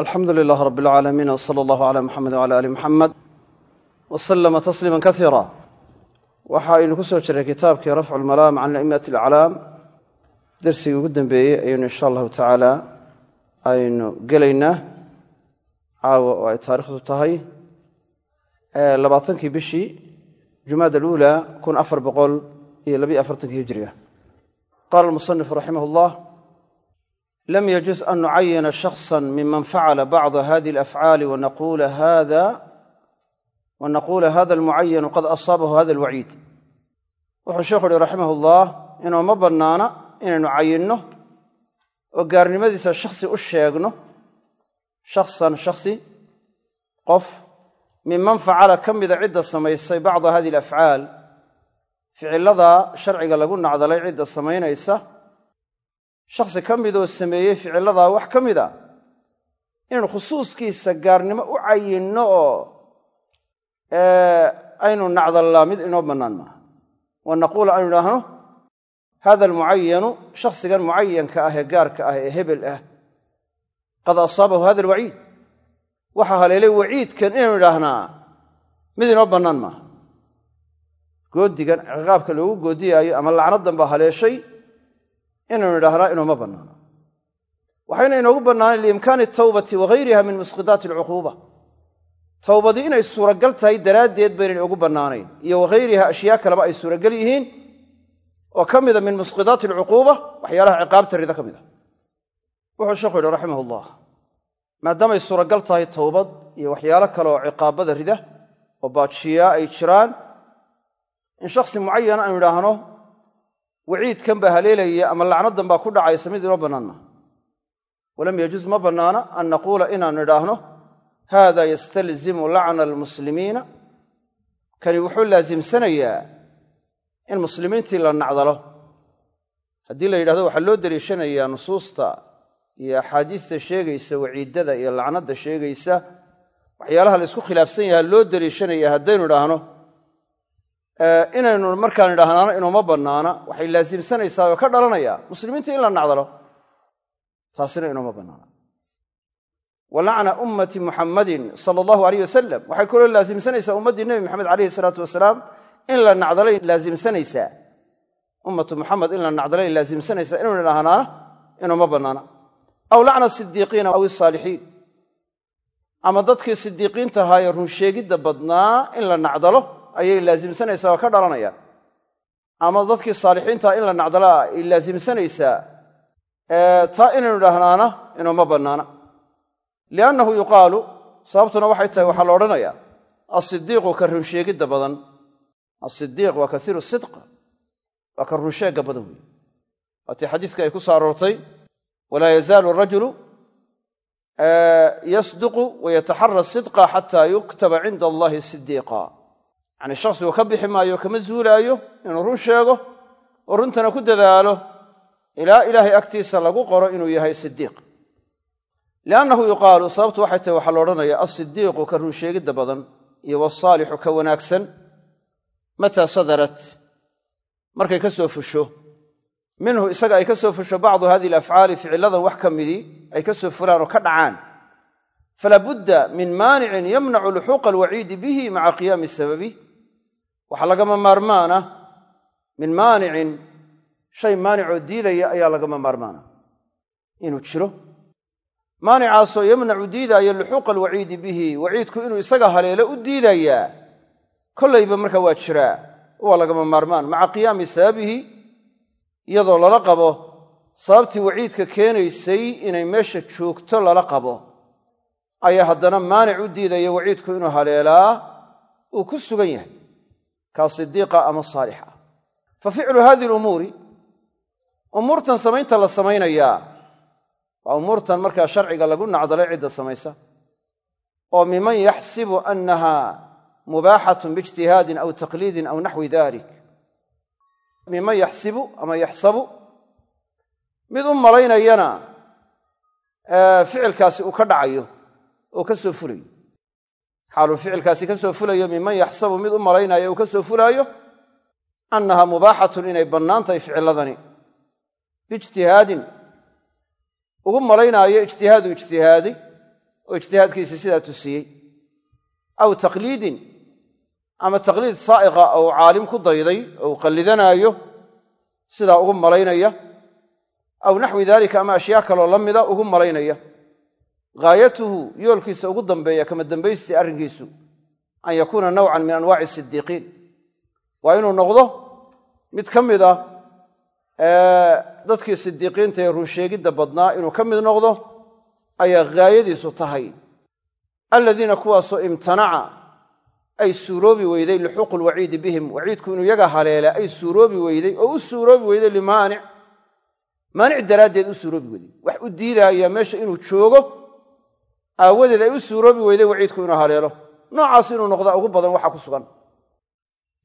alxamdu lilaah rab alcaalamiin w sala allahu cala muxamed wcala ali muxamed w slama tasliima kaiira waxa aynu ku soo jiray kitaabkii rafcu lmalaam can a'immati alaclaam dersigii ugu dambeeyey ayaynu insha allahu tacaala aynu gelaynaa. Caawa oo ay taarikhdu tahay. Labaatankii bishii jumaad aluula kun afar boqol iyo labiyo afartankii hijriga qaala almusanif raximah lam yجuز an nucayina شhaخصa miman facla bacضa hadiه الأfعاali wanaquula hada الmucayanu qad asaabahu hada الwaciid wuxuu sheekhu uhi raximah اllah inuu ma bannaana inaynu cayinno oo gaarnimadiisa shakhsi u sheegno shakhsan shakhsi qof miman facala ka mida cidda samaysay bacda hadihi الأfعaal ficilada sharciga lagu nacdalay cidda samaynaysa shakhsi ka midoo sameeyey ficilladaa wax ka mid a inaynu khusuuskiisa gaarnimo u cayinno oo aynu nacdallaa mid inoo bannaan maaha. Wa naquula aynu idhaahno hada almucayanu shakhsigan mucayanka ah ee gaarka ah ee hebel ah. Qad asaabahu hada alwaciid waxaa haleelay waciidkan inaynu idhaahnaa mid inoo bannaan maaha. Goodigan ciqaabka loogu goodiyaayo ama lacnaddan baa haleeshay inaynu idhaahnaa inuuma bannaano. Waxayna inoogu bannaanayn liimkaani tawbati wagayriha min musqidaati alcuquuba. Towbadii inay suuragal tahay daraaddeed baynan inoogu bannaanayn iyo wagayriha ashyaa kaleba ay suuragal yihiin oo ka mida min musqidaati alcuquuba waxyaalaha ciqaabta rida ka mid a wuxuu sheekhu yidhi raximah ullah maadaamay suuragal tahay towbad iyo waxyaalo kale oo ciqaabada rida oo baajiyaa ay jiraan in shakhsi mucayana aynu idhaahno waciidkan baa haleelaya ama lacnaddan baa ku dhacaysa mid inoo bannaan maaha walam yajuz ma bannaana an naquula inaan idhaahno haada yastalzimu lacna almuslimiina. Kani wuxuu laasimsanayaa in muslimiintii la nacdalo. Haddii la yidhahdo waxaa loo deliishanayaa nusuusta iyo axaadiista sheegaysa waciiddada iyo lacnadda sheegaysa. Waxyaalaha la ysku khilaafsan yaha loo deliishanaya haddaynu idhaahno inaynu markaan idhaahnaano inuuma bannaana. Waxay laasimsanaysaa ka dhalanaya. Muslimiinta in la nacdalo taasina inuuma bannaana. Wa lacna ummati muxammadin sala allahu aleyh wasalam waxay kaloo laasimsanaysaa ummaddii nebi maxamed aleyhi salaatu wasalaam in la nacdalay laasimsanaysaa ummatu muxamed in la nacdalay laasimsanaysaa inaynu idhaahnaana inuuma bannaana. Aw lacna asidiiqiina aw isaalixiin. Ama dadkii sidiiqiinta ahaayee runsheegidda badnaa in la nacdalo ayay laasimsanaysaa oo ka dhalanayaan ama dadkii saalixiintaa in la nacdalaa ay laasimsanaysaa taa inaynu idhaahnaana inuuma bannaana. Liannahu yuqaalu sababtuna waxay tahay waxaa la odhanayaa asidiiqu ka runsheegidda badan. Asidiiq waa kaiiru sidq waa ka runsheegga badan weeye. Waatii xadiiska ay ku soo walaa yazaalu rajulu yasduqu wayataxara sidqa xataa yuktaba cinda allahi sidiiqa yacni shakhsigu ka bixi maayo kama zuulaayo inuu run sheego oo runtana ku dadaalo ilaa ilaahay agtiisa lagu qoro inuu yahay sidiiq liannahu yuqaalu sababtu waxay tahay waxaa la odhanaya alsidiiqu ka runsheegidda badan iyo wasaalixu ka wanaagsan. Mataa sadarat markay ka soo fusho minhu isaga ay ka soo fusho bacdu hadihi alafcaali ficilladan wax ka midii ay ka soo fulaan oo ka dhacaan. Falaa budda min maanicin yamnacu luxuuqa alwaciidi bihi maca qiyaami sababi waxaa lagama maarmaana min maanicin shay maanicoo diidaya ayaa lagama maarmaana. Inuu jiro. Maanicaasoo yamnacu diidaaya luxuuqa alwaciidi bihi waciidku inuu isaga haleelo u diidayaa kollayba marka waa jiraa waa lagama maarmaan. Maca qiyaami sababihi iyadoo lala qabo sababtii waciidka keenaysay inay meesha joogto lala qabo. Ayaa haddana maanic u diidaya waciidku inuu haleelaa uu ku sugan yahay kaa sidiiqa ama saalix ah fa ficlu hadihi lumuuri umuurtan samaynta la samaynayaa waa umuurtan markaa sharciga lagu nacdalay cidda samaysa oo miman yaxsibu annaha mubaaxatun biijtihaadin aw taqliidin aw naxwi dalik miman yaxsibu ama yaxsabu mid u malaynayana ficilkaasi uu ka dhacayo oo ka soo fulayo xaaluu ficilkaasi ka soo fulayo miman yaxsabu mid u malaynayo uu ka soo fulaayo annaha mubaaxatun inay bannaan tahay ficiladani. Biijtihaadin ugu malaynaayo ijtihaadu ijtihaaday oo ijtihaadkiisii sidaa tusiyey. Aw taqliidin ama taqliid saa'iqa ou caalim ku dayday ou qallidanaayo sidaa ugu malaynaya. Aw naxwi daalika ama ashyaa kaloo la mida ugu malaynaya gaayatuhu yoolkiisa ugu dambeeya kama dambaystii arrinkiisu an yakuuna nawcan min anwaaci sidiiqiin waa inuu noqdo mid ka mid a dadkii sidiiqiinta ee runsheegidda badnaa inuu ka mid noqdo ayaa gaayadiisu tahay. Aladiina kuwaasoo imtanaca ay suuroobi weyday lixuuqu lwaciidi bihim waciidku inuu yaga haleela ay suuroobi weyday oo u suuroobi weyday limaanic. Maanic daraaddeed u suuroobi weyday wax u diidaaya meesha inuu joogo aawadeed ay u suuroobi weyday waciidku inuu haleelo. Noocaas inuu noqdaa ugu badan waxa ku sugan.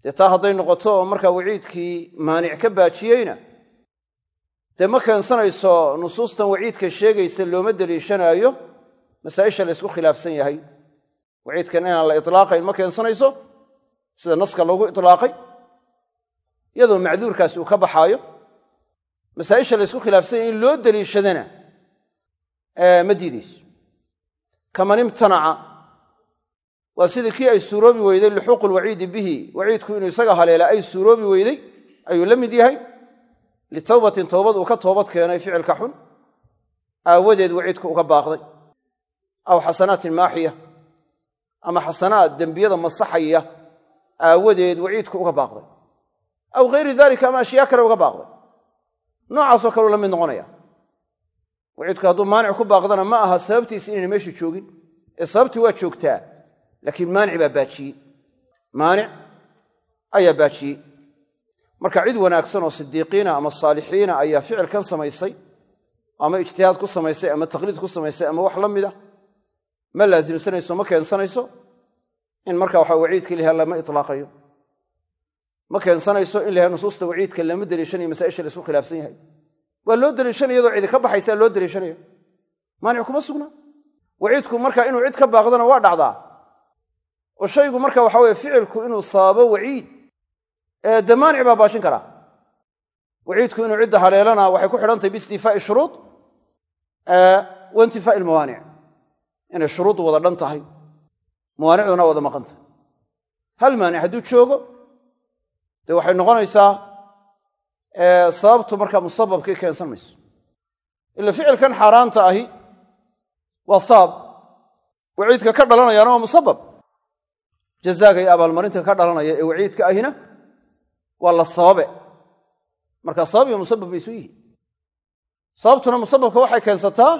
Dee taa hadday noqoto oo markaa waciidkii maanic ka baajiyeyna dee ma keensanayso nusuustan waciidka sheegaysa looma deliishanaayo? Masaa'isha la ysku khilaafsan yahay. Waciidkan inaan la itlaaqayn ma keensanayso? Sida naska loogu itlaaqay? Iyadoo macduurkaasi uu ka baxaayo? Masaa'isha la ysku khilaafsan yahay in loo deliishadana ma diidayso kaman imtanaca waa sidii kii ay suuroobi weyday lixuuqu lwaciidi bihi. Waciidku inuu isaga haleela ay suuroobi weyday ayuu la mid yahay. Litawbatin towbad uu ka toobad keenay ficilka xun. Aawadeed waciidku uga baaqday. Aw xasanaatin maaxiya. Ama xasanaad dembiyada masaxaya. Aawadeed waciidku uga baaqday. Aw hayri dalika ama ashyaa kale uga baaqday. Noocaasoo kaleu la mid noqonaya waciidku hadduu maanic ku baaqdana ma aha sababtiisi inayna meesha joogin. Ee sababtii waa joogtaa laakiin maanic baa baajiyey. Maanic ayaa baajiyey. Marka cid wanaagsan oo sidiiqiina ama saalixiina ayaa ficilkan samaysay ama ijtihaad ku samaysay ama taqliid ku samaysay ama wax la mid ah ma laasimsanayso ma keensanayso in marka waxa waciidka ilaha lama itlaaqayo. Ma keensanayso in laha nusuusta waciidka lama deliishanayo masaa'isha la khilaafsan yahay waa loo deliishanaya iyadoo cidi ka baxaysaa loo deliishanaya maanic kuma sugna. Waciidku marka inuu cid ka baaqdana waa dhacdaa. Oo shaygu marka waxa weye ficilku inuu sababo waciid dee maanic baa baashin karaa waciidku inuu cidda haleelana waxay ku xidhantahy biistifaa'i shuruud wa intifaa'i inay shuruuddu wada dhan tahay. Mawaanicduna wada maqan tahay. Hal maanic hadduu joogo dee waxay noqonaysaa sababtu markaa musababkii keensan mayso. Ila ficilkan xaaraanta ahi waa sabab waciidka ka dhalanayaana waa musabab. Jazaaga iyo abaalmarinta ka dhalanaya ee waciidka ahina waa la sababe. Marka sabab iyo musabab bay isu yihiin sababtuna musababka waxay keensataa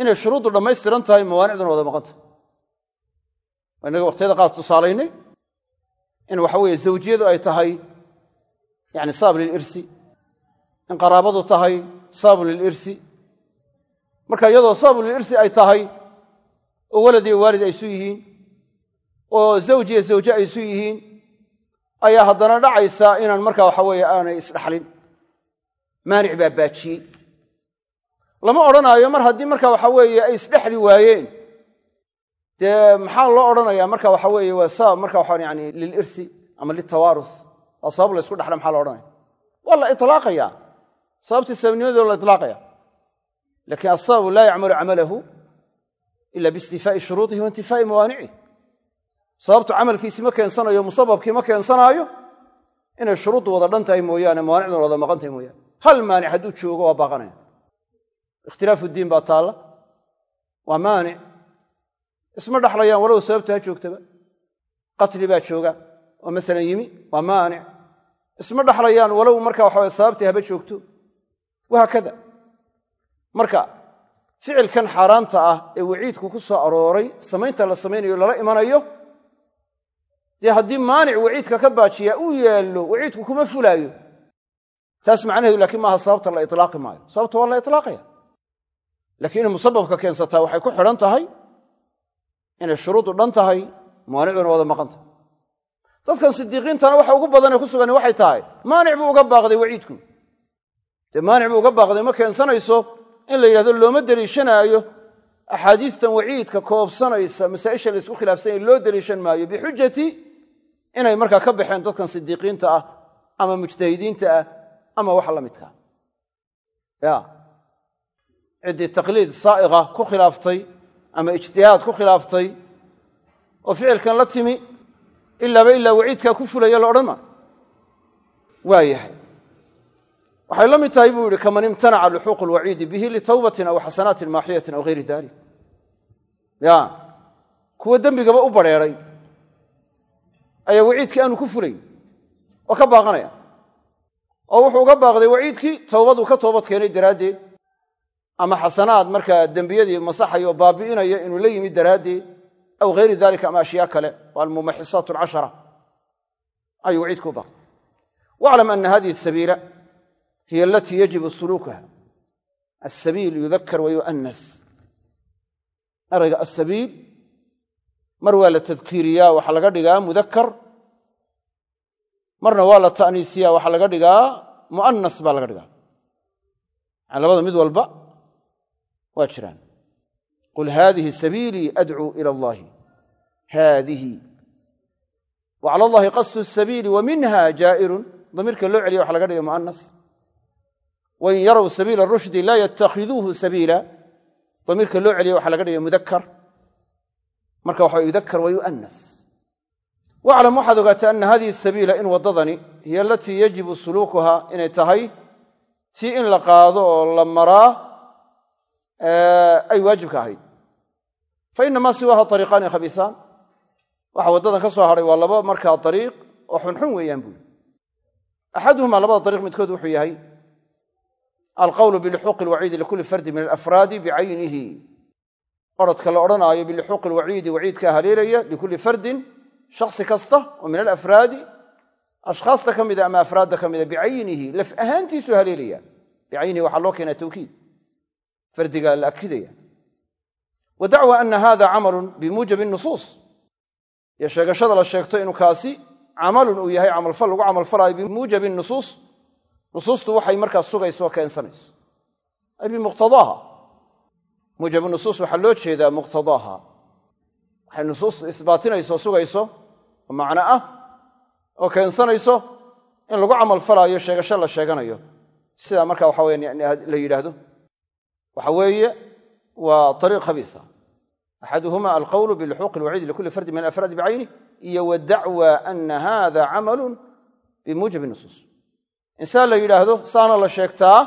inay shuruuddu dhammaystiran tahay mawaanicduna wada maqan tahay waa innaga waqtiyada qaar tusaalaynay in waxa weeye zawjiyadu ay tahay yani sabab lilirsi in qaraabadu tahay sababun lilirsi marka iyadoo sababun lilirsi ay tahay oo walad iyo waalid ay isu yihiin oo zawj iyo zawje ay isu yihiin ayaa haddana dhacaysa inaan marka waxa weeye aanay isdhaxlin. Maanic baa baajiyey. Lama odhanaayo mar haddii marka waxa weeye ay isdhexli waayeen. Dee maxaa loo odhanayaa marka waxa weeye waa sabab marka ama liltawaarus waa sabab la ysku dhexla maxaa lo odhanaya? Waa la itlaaqaya. Sababtii sababnimadoo la itlaaqaya. Lakin asababu laa yacmalu camalahu ila biistifaa'i shuruudihi wa intifaa'i mawaanicih sababtu camalkiisi ma keensanayo musababkii ma keensanaayo inay shuruuddu wada dhan tahay mooyaane mawaanicduna wada maqan tahay mooyaane. Hal maanic hadduu joogo waa baaqanaya. Ikhtilaafu diin baa taalla. Waa maanic isma dhaxlayaan walow sababtu ha joogtaba. Qatli baa jooga oo masalan yimi waa maanic. Isma dhaxlayaan walow marka waxawaye sababtii haba joogto. Wahaakada marka ficilkan xaaraanta ah ee waciidku ku soo arooray samaynta la samaynayo lala imanayo dee haddii maanic waciidka ka baajiyaa uu yaallo waciidku kuma fulaayo taas macnaheedu laakiin maaha sababta la itlaaqi maayo. Sababta waa la itlaaqaya. Lakiin musababka keensataa waxay ku xidhan tahay inay shuruuddu dhan tahay maanicduna wada maqan tahay dadkan sidiiqiintana waxa ugu badanee ku sugan waxay tahay maanic buu uga baaqday waciidku. Dee maanic buu uga baaqday ma keensanayso in la yidhahdo looma deliishanaayo axaadiistan waciidka koobsanaysa masaa'isha la isku khilaafsanya loo deliishan maayo bixujati inay markaa ka baxeen dadkan sidiiqiinta ah ama mujtahidiinta ah ama waxa la midkaa ya. Ciddii taqliid saa'iqa ku khilaaftay ama ijtihaad ku khilaaftay oo ficilkan la timi ilaaba ilaa waciidkaa ku fulaya la odhan maayo waa yahay. Waxay la mid tahay buu yihi kaman imtanaca luxuuq lwaciidi bihi litawbatin aw xasanaatin maaxiyatin aw hayri dalik ya. Kuwa dembigaba u badrheeray ayaa waciidkii aanu ku fulayn oo ka baaqanaya. Oo wuxuu uga baaqday waciidkii towbaduu ka toobad keenay daraaddeed. Ama xasanaad markaa dembiyadii masaxaya oo baabi'inaya inuu la yimid daraaddeed aw hayri dalika ama ashyaa kale waa almumaxisaat alcashara ayuu waciidku u baaqday waclam ana hadihi sabiila hiy alatii yajibu suluukaha asabiil yudakar wa yu'anas erayga asabiil mar waa la tadkiiriyaa waxaa laga dhigaa mudakar marna waa la ta'niisiyaa waxaa laga dhigaa mu'anas baa laga dhigaa labada mid walba waa jiraan qul haadihi sabiilii adcuu ila allahi haadihi wa cala allahi qasdu sabiili wa minha jaa'irun damiirka loo celiya waxa laga dhiga mu'anas wain yarow sabiila rushdi laa yatakhiduuhu sabiila damiirka loo celiya waxaa laga dhigay mudakar marka waxa yudakar wa yu'anas waclam waxaad ogaataa ana hadihi sabiila in waddadani hiyo alatii yajibu suluukuha inay tahay tii in la qaado oo la maraa ay waajibka ahayd fa inamaa siwaaha ariiqaani waxa waddadan ka soo waa laba markaa ariiq oo xunxun weeyaan buuli axaduhumaa labada ariiq midkood wuxuu yahay alqawlu bilixuuqi alwaciidi likulli fardi min alafraadi bicaynihi orodka la odhanaayo bilixuuqi alwaciidi waciidkaa haleelaya likulli fardin shaksi kasta oo min alafraadi ashkhaasta ka mida ama afraadda ka mida bicaynihi laf ahaantiisu haleelaya bicaynihi waxaa loo keenaa tawkiid. Fardigaa la akidaya wa dacwa ana hada camalun bimuujabi nusuus iyo sheegashada la sheegto inuu kaasi camalun uu yahay camalfal lagu camalfalaayo bimuujabi nusuus nusuustu waxay markaa sugayso oo keensanayso ay bimuqtadaaha muujabu nusuus waxaa loo jeedaa muqtadaaha waxay nusuustu isbaatinayso sugayso oo macno ah oo keensanayso in lagu camalfalaayo sheegasho la sheeganayo sidaa marka waxa weya la yidhaahdo waxa weeye axaduhuma alqawlu bilixuuqi alwaciidi likulli fardi min alafraadi bicaynih iyo wa dacwa ana hada camalun bimuujabi nusuus insaan la yidhaahdo saana la sheegtaa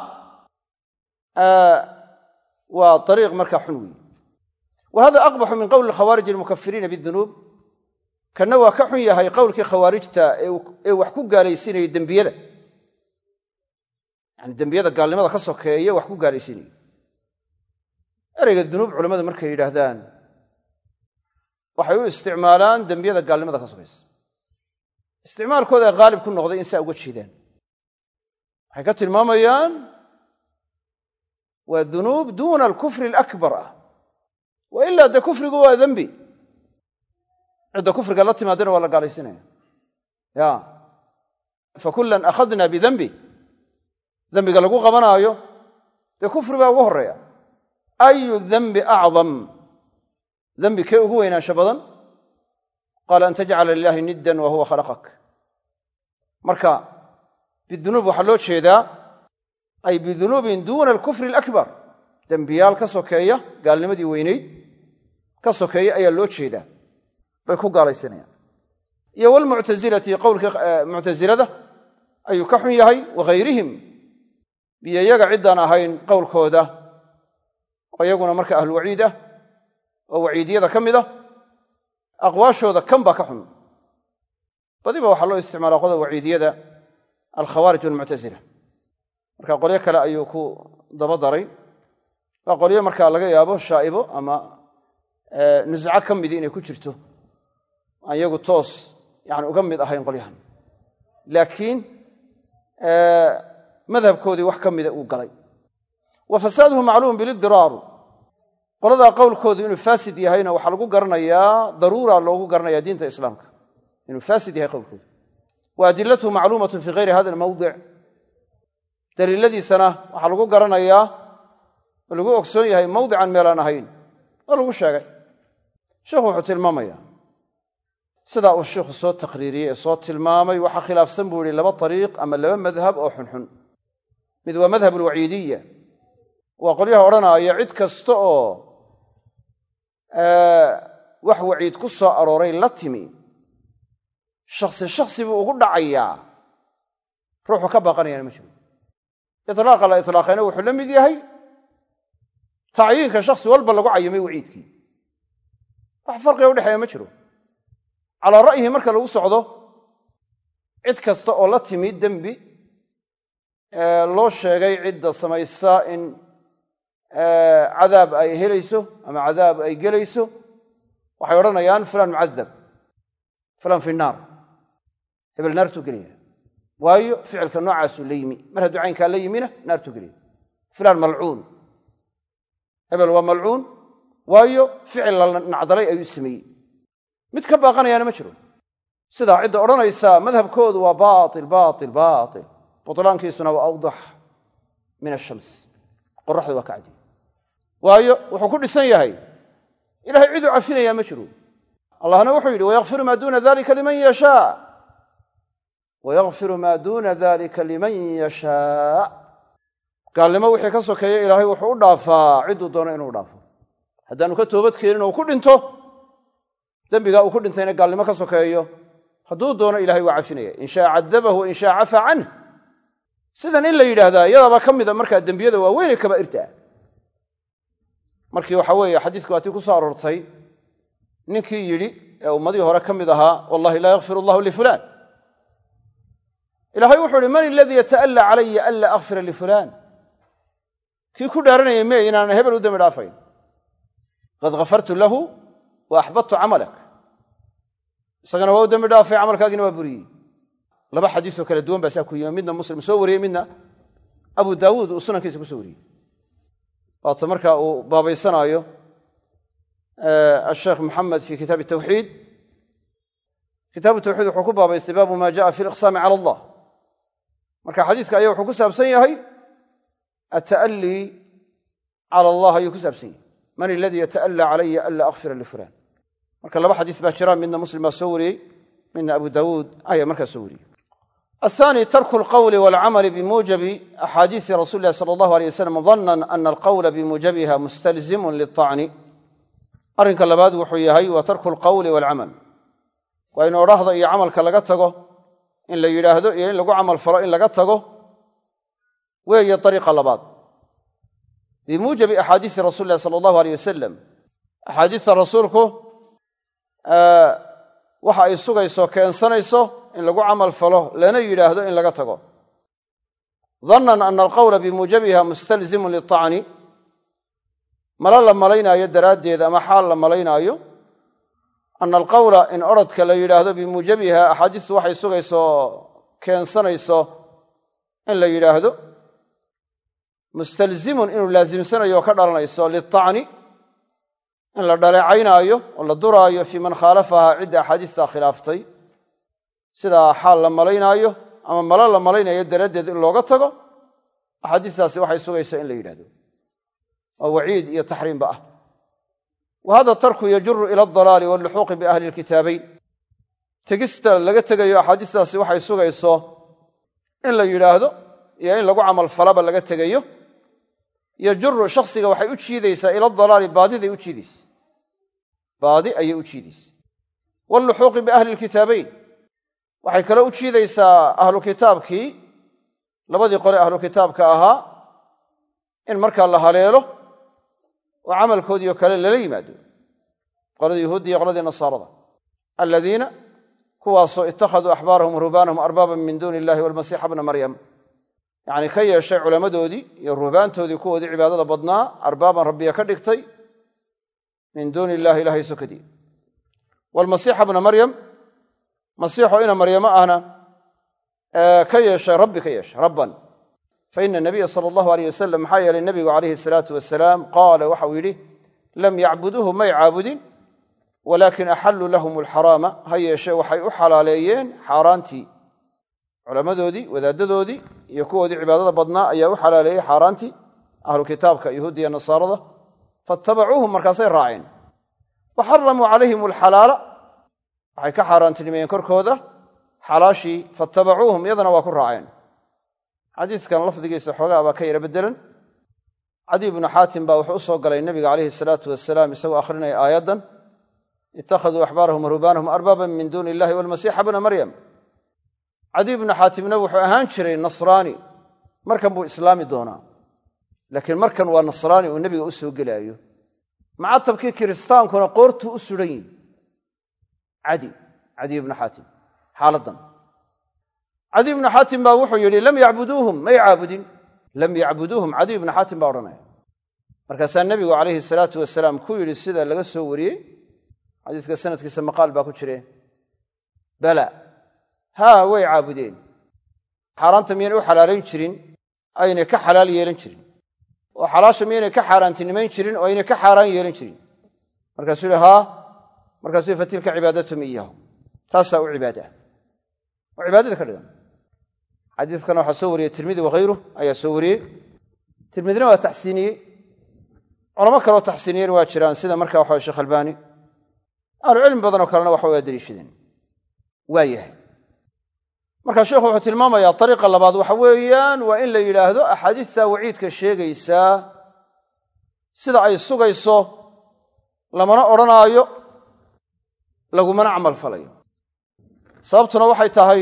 waa ariiq markaa xun weeye wa hada aqbaxu min qowli khawaarij almukafiriina bidunuub kanna waa ka xun yahay qowlkii khawaarijta ee wax ku gaalaysiinaya dembiyada yani dembiyada gaalnimada ka sokeeye wax ku gaalaysiinaya ereyga waxay u isticmaalaan dembiyada gaalnimada ka sokaysa isticmaalkooda haalib ku noqday in saa uga jeedaan. Waxay ka tilmaamayaan waa dunuub duuna alkufri alakbar ah. Wa ilaa dee kufrigu waa dembi. Cidda kufriga la timaadana waa la gaalaysinaya. Ya. Fakullan akhadna bidenbi dembiga lagu qabanaayo dee kufri baa ugu horreeya. Ayu denbi acdam dembi kee ugu weynaansho badan? Qaala an tajcala lilaahi niddan wa huwa khalaqak. Marka bidunuub waxaa loo jeedaa ay bidunuubin duuna alkufri alakbar. Dembiyaal ka sokeeya gaalnimadii weynayd ka sokeeya ayaa loo jeedaa. Bay ku gaalaysanayaan. Iyo walmuctasilati qowlkii muctasilada ayuu ka xun yahay waghayrihim biyo yaga ciddaan ahayn qowlkooda oo iyaguna marka ahlulwaciid ah oo waciidiyada ka mid ah aqwaashooda kan baa ka xun. Badiba waxaa loo isticmaalaa qoda waciidiyada alkhawaarij walmuctasila marka qolyo kale ayuu ku daba daray waa qolyo markaa laga yaabo shaa'ibo ama nusco ka midii inay ku jirto. Aan iyagu toos yani uga mid ahayn qolyahan. Laakiin madhabkoodii wax ka mida uu galay. Wa fasaaduhu macluum bilidiraaru qoladaa qowlkoodu inuu faasid yahayna waxaa lagu garanayaa daruura loogu garanaya diinta islaamka. Inuu faasid yahay qowlkoodu. Wa adilatuhu macluumatun fii hayri hada almawdic daliiladiisana waxaa lagu garanayaa lagu ogsoon yahay mawdican meelaan ahayn oo lagu sheegay. Sheikhu wuxuu tilmaamaya sidaa uu sheikhu soo taqriiriyey ee soo tilmaamay waxaa khilaafsan buu yihi laba ariiq ama laba madhab oo xunxun. Mid waa madhab alwaciidiya waa qolyaha odhanaaya cid kasta oo wax waciid ku soo arooray la timi. Shaksi shaksi buu ugu dhacayaa. Ruuxu ka baaqanayana ma jiro. Itlaaqa la itlaaqayna wuxuu la mid yahay. Tacyiinka shaksi walba lagu cayimay waciidkii. Wax farqiga udhexeeya ma jiro. Calaa ra'yihi marka lagu socdo cid kasta oo la timi dembi loo sheegay cidda samaysa in cadaab ay helayso ama cadaab ay gelayso waxay odhanayaan fulaan mucadab fulaan fi naar. Hebel naartuu gelaya waayo ficilka noocaasuu la yimi. Mar hadduu caynkaa la yimina naartuu gelaya fulaan malcuun. Hebel waa malcuun. Waayo ficil la nacdalay ayuu sameeyey. Mid ka baaqanayaana ma jiro. Sidaa cidda odhanaysa madhabkoodu waa baail baail baail butlaankiisuna waa awdax min ashams qoraxdu waa ka cadiy waayo wuxuu ku dhisan yahay ilahay ciduu cafinayaa ma jiro. Allahna wuxuu yidhi wayakfiru maa duuna dalika liman yashaa. Wayakfiru maa duuna dalika liman yashaa. Gaalnimo wixii ka sokeeya ilaahay wuxuu u dhaafaa cidduu doono inuu dhaafo. Haddaanu ka toobad keenin oo ku dhinto dembigaa uu ku dhintayna gaalnimo ka sokeeyo. Hadduu doono ilahay waa cafinaya in shaa cadabahu wa in shaa cafaa canh sidan in la yidhaahdaa iyadaaba ka mida markaa dembiyada waaweynee kabaa'irta ah markii waxa weeye xadiiska waatii ku soo aroortay ninkii yidhi ee ummadihii hore ka mid ahaa wallahi laa yakfir allahu lifulaan ilaahay wuxuu uhi man aladii yata'alla calaya anlaa akfira lifulaan kii ku dhaaranayay me inaanan hebel u dembi dhaafayn. Qad kafartu lahu wa axbadtu camalak. Isagana waa u dembi dhaafay camalkaagina waa buriyey. Laba xadiisoo kala duwan baa saa ku yimi midna muslim soo wariyey midna abu daawuud uu sunankiisa ku soo wariyey waata marka uu baabaysanaayo asheekh maxamed fi kitaab tawxiid kitaabu tawxiid wuxuu ku baabaystay baabu ma jaءa fi liqsaami cala allah. Marka xadiiska ayaa wuxuu ku saabsan yahay ata'alii cala allah ayuu ku saabsan yahay. Man aladii yata'allaa calaya anlaa akfira lifulaan marka laba xadiis baa jira midna muslim baa soo wariyey midna abu daawuud ayaa markaa soo wariyey aلثاني ترك القول والعمل بموجب أحاديث رسول الله صلى الله عليه وسلم ظنا أن القول بموجبها مستلزم للطعن arrinka labaad wuxuu yahay wa tarku alqawli waalcamal waa in odhahda iyo camalka laga tago in la yidhaahdo iyo in lagu camal falo in laga tago weeye ariiqa labaad bimuujabi axaadiisi rasuli illahi sala allahu aleyh wasalam axaadiista rasuulku waxa ay sugayso keensanayso in lagu camal falo lana yidhaahdo in laga tago. Dannan ana alqawla bimuujabiha mustalzimun liطacni malo la malaynaayo daraaddeed ama xaal la malaynaayo ana alqawla in orodka la yidhaahdo bimuujabiha axaadiistu waxay sugayso keensanayso in la yidhaahdo mustalzimun inuu laasimsanayo ka dhalanayso liطacni in la dhaleecaynaayo oo la duraayo fii man khaalafaha cidda axaadiistaa khilaaftay. Sidaa xaal la malaynaayo ama malo la malaynayo daraaddeed in looga tago axaadiistaasi waxay sugaysaa in la yidhahdo waa waciid iyo taxriimba ah. Wa tarku yajuru ila aldalaali walluxuuqi biahli lkitaabayn tegista laga tegayo axaadiistaasi waxay sugayso in la yidhaahdo iyo in lagu camal falaba laga tegayo. Yajuru shakhsiga waxay u jiidaysaa ila dalaali baadiday u jiidaysa baadi ayay u jiidaysa walluxuuqi biahli lkitaabayn waxay kale u jiidaysaa ahlu kitaabkii labadii qole ahlu kitaabka ahaa in markaa la haleelo oo camalkoodiio kale lala yimaado. Qoladii yuhuudda iyo qoladii nasaarada. Aladiina kuwaasoo ittakhaduu axbaarahum ruhbaanahum arbaaban min duuni illahi walmasiixa bna maryam. Yacni ka yeeshay culammadoodii iyo ruhbaantoodii kuwoodii cibaadada badnaa arbaaban rabbiya ka dhigtay min duuni illahi ilahay sokadii walmasiixa bna maryam masiixo ina maryamo ahna ka yeeshay rabbi ka yeeshay rabban faina nabiya sala allahu aleyh wasalam maxaa yeelay nebigu calayhi salaatu wasalaam qaala waxau yidhi lam yacbuduuhu may caabudin walaakin axalluu lahum alxaraama ha yeeshee waxay u xalaaleeyeen xaaraantii culammadoodii wadaaddadoodii iyo kuwoodii cibaadada badnaa ayaa u xalaaleeyey xaaraantii ahlu kitaabka yahuudiya nasaarada faatabacuuhum markaasay raaceen wa xaramuu calayhim alxalaala waxay ka xaaraantinimeeyeen korkooda xalaashii faatabacuuhum iyadana waa ku raaceen xadiiskan lafdigiisa xoogaa baa ka yara beddelan cadiy bnu xaatim baa wuxuu u soo galay nebiga calayhi salaatu wasalaam isagoo akhrinaya aayaddan ittakhaduu axbaarahum warubaanahum arbaaban min duuni illahi walmasiixa bna maryam cadiy bnu xaatimna wuxuu ahaan jiray nasraani markan buu islaami doonaa laakiin markan waa nasraani uu nebiga u soo gelaayo. Macatabkii kiristaankuna qoortuu u sudan yihi cadi cadiy bnu xaatim xaaladdan cadiy bnu xaatim baa wuxuu yidhi lam yacbuduuhum may caabudin. Lam yacbuduuhum cadiy bnu xaatim baa odhanaya. Markaasaa nebigu calayhi salaatu wasalaam ku yidhi sida laga soo wariyey xadiiska sanadkiisa maqaal baa ku jire. Bala haa way caabudeen. Xaaraanta miyaynay u xalaalayn jirin? Aynay ka xalaal yeelan jirin oo xalaasha miyaynay ka xaaraantinimayn jirin oo aynay ka xaaraan yeelan jirin. Markaasuu yihi haa markaasuu fatilka cibaadatum iyahum taasaa u cibaada ah. Oo cibaadada ka dhigan. Xadiidkana waxaa soo wariyey tirmidi wakhayruh ayaa soo wariyey. Tirmidina waa taxsiiniyey. Culamo kaleo taxsiiniyen waa jiraan sida marka waxa sheekh albaani. Ahlucilmi badanoo kalena waxa waa yahay marka sheikhu wuxuu tilmaamayaa ariiqa labaad waxa weeyaan waa in la yidhaahdo axaadiista waciidka sheegaysaa sida ay sugayso lamana odhanaayo lagumana camal falayo. Sababtuna waxay tahay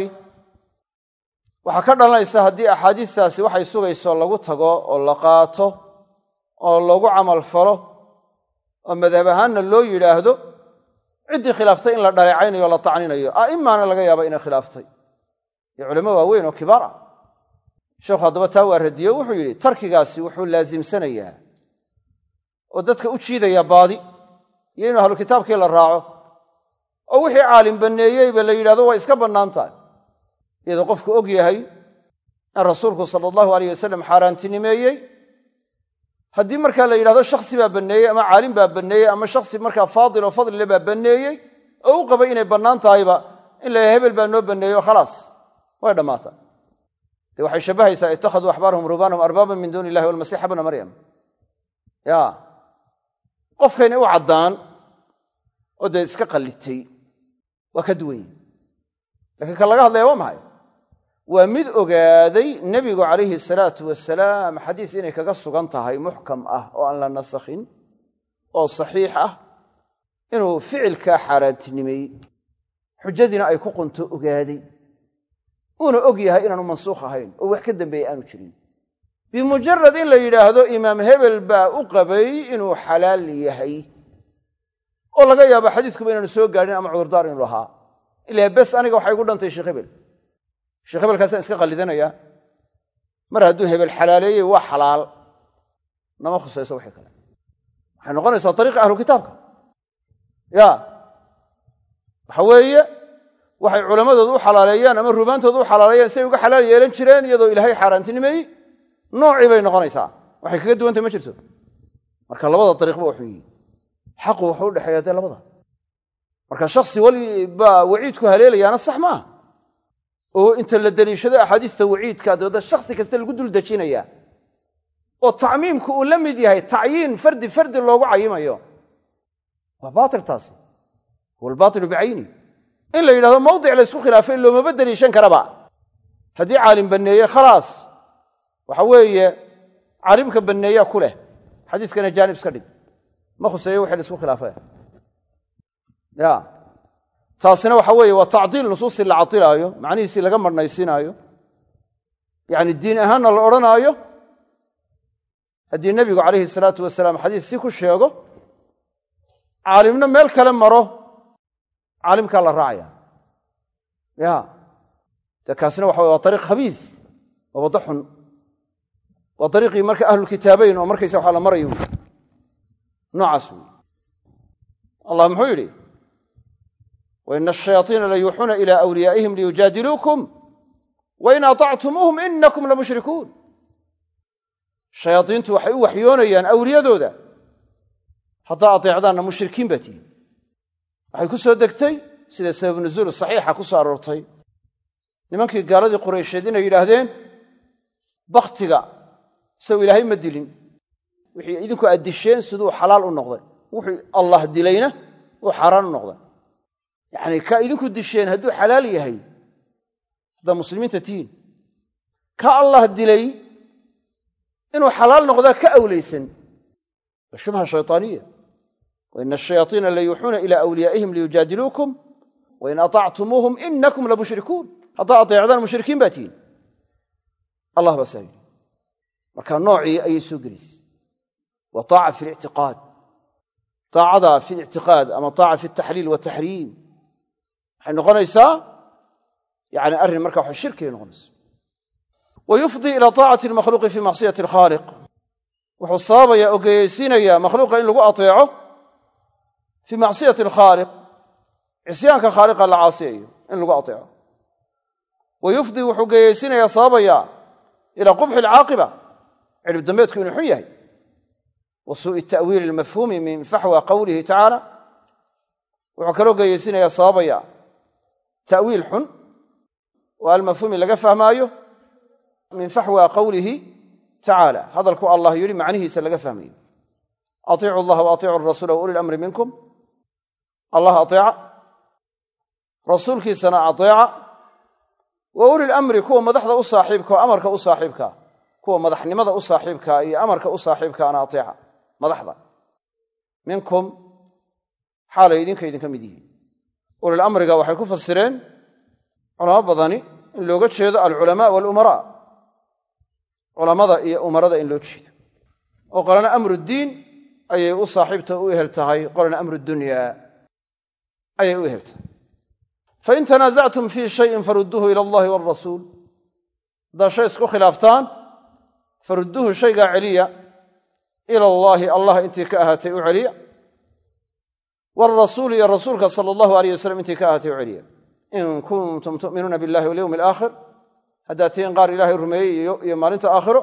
waxaa ka dhalanaysa haddii axaadiistaasi waxay sugayso lagu tago oo la qaato oo lagu camal falo oo madhab ahaanna loo yidhaahdo ciddii khilaaftay in la dhaleecaynayo o la tacninayo. A'immaana laga yaaba inay khilaaftay iyo culamo waaweyn oo kibaar ah. Sheekhu haddaba taa waa radiyo wuxuu yidhi tarkigaasi wuxuu laasimsanayaa oo dadka u jiidayaa baadi iyo inuu ahlu kitaabkii la raaco oo wixii caalim banneeyeyba la yidhahdo waa iska bannaan tahay. Iyadoo qofku og yahay in rasuulku sala allahu aleyh wasalam xaaraantinimeeyey haddii markaa la yidhahdo shaksi baa banneeyey ama caalim baa banneeyey ama shaksi markaa faadil oo fadlile baa banneeyey oo u qabay inay bannaan tahayba in la hebel baa noo banneeyo khalaas way dhammaata. Dee waxay shabbahaysaa ittakhaduu axbaarahum rubaanahum arbaaban min duuni illahi walmasiixa bna maryam. Ya. Qofkayna u caddaan oo dee iska qallitay waa ka duwan yihi lakiin ka laga hadlaya waa maxay? Waa mid ogaaday nebigu calayhi salaatu wasalaam xadiis inay kaga sugan tahay muxkam ah oo aan la nasakhin oo saxiix ah inuu ficilkaa xaaraantinimeeyey xujadiina ay ku qunto ogaaday uuna og yahay inaanu mansuukh ahayn oo wax ka dambeeyey aanu jirin. Bimujarad in la yidhaahdo imaam hebel baa u qabay inuu xalaal yahay. Oo laga yaabo xadiiskuba inaanu soo gaadhin ama cudurdaar inuu lahaa. Ilaa bes aniga waxay gu dhantay sheekh hebel. Sheekh hebelkaasaan iska qallidanayaa mar hadduu hebel xalaaleeyey waa xalaal. Nama khusayso wixii kale. Waxay noqonaysaa ariiqa ahlu ya waxa weeye waxay culammadooda u xalaaleeyaan ama rubaantooda u xalaaleeyaan siay uga xalaal yeelan jireen iyadoo ilaahay xaaraantinimeeyey. Noocii bay noqonaysaa. Waxay kaga duwantay ma jirto. Marka labada ariiqba waxuu yihi xaqu wuxuu u dhexeeya dee labada. Marka shaksi walibaa waciidku haleelayaana sax maaha oo inta la deliishado axaadiista waciidka dabadda shaksi kasta lagu dul dejinaya oo tacmiimku uu la mid yahay tacyiin fardi fardi loogu cayimayo waa baatil taasi huwa albaatilu bicayni in la yidhahdo mawdic la ysku khilaafay loomaba deliishan karaba. Haddii caalim banneeye khalaas. Waxa weeye caalimka banneeyaa ku leh. Xadiiskana jaanib iska dhig. Ma khuseeyo wixii la isku khilaafay ya. Taasina waxa weeye waa tacdiil nusuustii la cadilaayo macnihiisii laga marhnaysiinaayo yacni diin ahaanna la odhanaayo. Haddii nebigu calayhi salaatu wasalaam xadiis si ku sheego caalimna meel kale maro caalimkaa la raacaya ya. Dee kaasina waxa waa ariiq khabiis waa waddo xun. Waa ariiqii marka ahlulkitaabeyn oo markaysa waxa la marayo. Noocaas wey allah muxuu yidhi waina ashayaaiina la yuuxuuna ila awliyaa'ihim liyujaadiluukum wain aطactumuuhum inakum lamushrikuun shayaadiintu waxay u waxyoonayaan awliyadooda. Haddaa adeecdaanna mushrikiin baa tihin waxay ku soo degtay sida sabab nuzuul saxiixa ku soo aroortay. Nimankii gaaladii quraysheed inay yidhaahdeen bakhtiga saw ilaahay ma dilin. Wixii idinku aad disheen siduu xalaal u noqday. Wuxuu allah dilayna uu xaaraan u noqday. Yacni kaa idinku disheen hadduu xalaal yahay haddaa muslimiinta tihiin. Ka allah dilay inuu xalaal noqdaa ka awlaysan waa shubha shayطaaniya waina ashayaaiina la yuuxuuna ila awliyaa'ihim liyujaadiluukum wain aطactumuuhum inakum lamushrikuun haddaa adeecdaan mushrikiin baa tihiin allah baa saa yidhi marka noocii ayay soo gelaysa wa taaca fi lictiqaad taacada fi lictiqaad ama taaca fi taxliil wataxriim waxay noqonaysaa yani arrin marka waxa shirkigay noqonaysa wa yufdii ila taacati almakhluuqi fi macsiyati alkhaaliq wuxuu sababaya oo geyeysiinaya makhluuqa in lagu ateeco fii macsiyati alkhaaliq cisyaanka khaaliqa la caasiyayo in lagu ateeco wa yufdii wuxuu geyeysiinaya sababaya ilaa qubxi alcaaqiba cirib dambeedku inuu xun yahay wa suu'i ta'wiili almafhuumi min faxwa qowlihi tacaala wuxuu kaloo geyeysinaya sababaya ta'wiil xun oo almafhuumi laga fahmaayo min faxwa qowlihi tacaala hadalku allah yidhi macnihiisa laga fahmayo atiicu allaha wa allah ateeca rasuulkiisana ateeca wa uli lamri kuwa madaxda u saaxiibka oo amarka u saaxiibkaa kuwa madaxnimada u saaxiibkaa iyo amarka u saaxiibkaana ateeca madaxda. Minkum xaalay idinka idinka mid yihiin. Ulil amriga waxay ku fasireen culamo badani in looga jeedo alculamaa walumaraa. Culamada iyo umarada in loo jeedo. Oo qolana amru diin ayay u saaxiibta u ehel tahay qolana amru dunyaa ayay u ehel tahay fain tanaasactum fii shayin farudduuhu ila allahi waalrasuul haddaa shay isku khilaaftaan farudduuhu shaygaa celiya ila allaahi allah intii ka ahaatay u celiya. Waalrasuuli iyo rasuulka sala allahu alayh wasalam intii ka ahaatay u celiya. In kuntum tu'minuuna billahi walyowmi alaakhir haddaad tihiin qaar ilaahay rumeeyey iyo maalinta aakhiro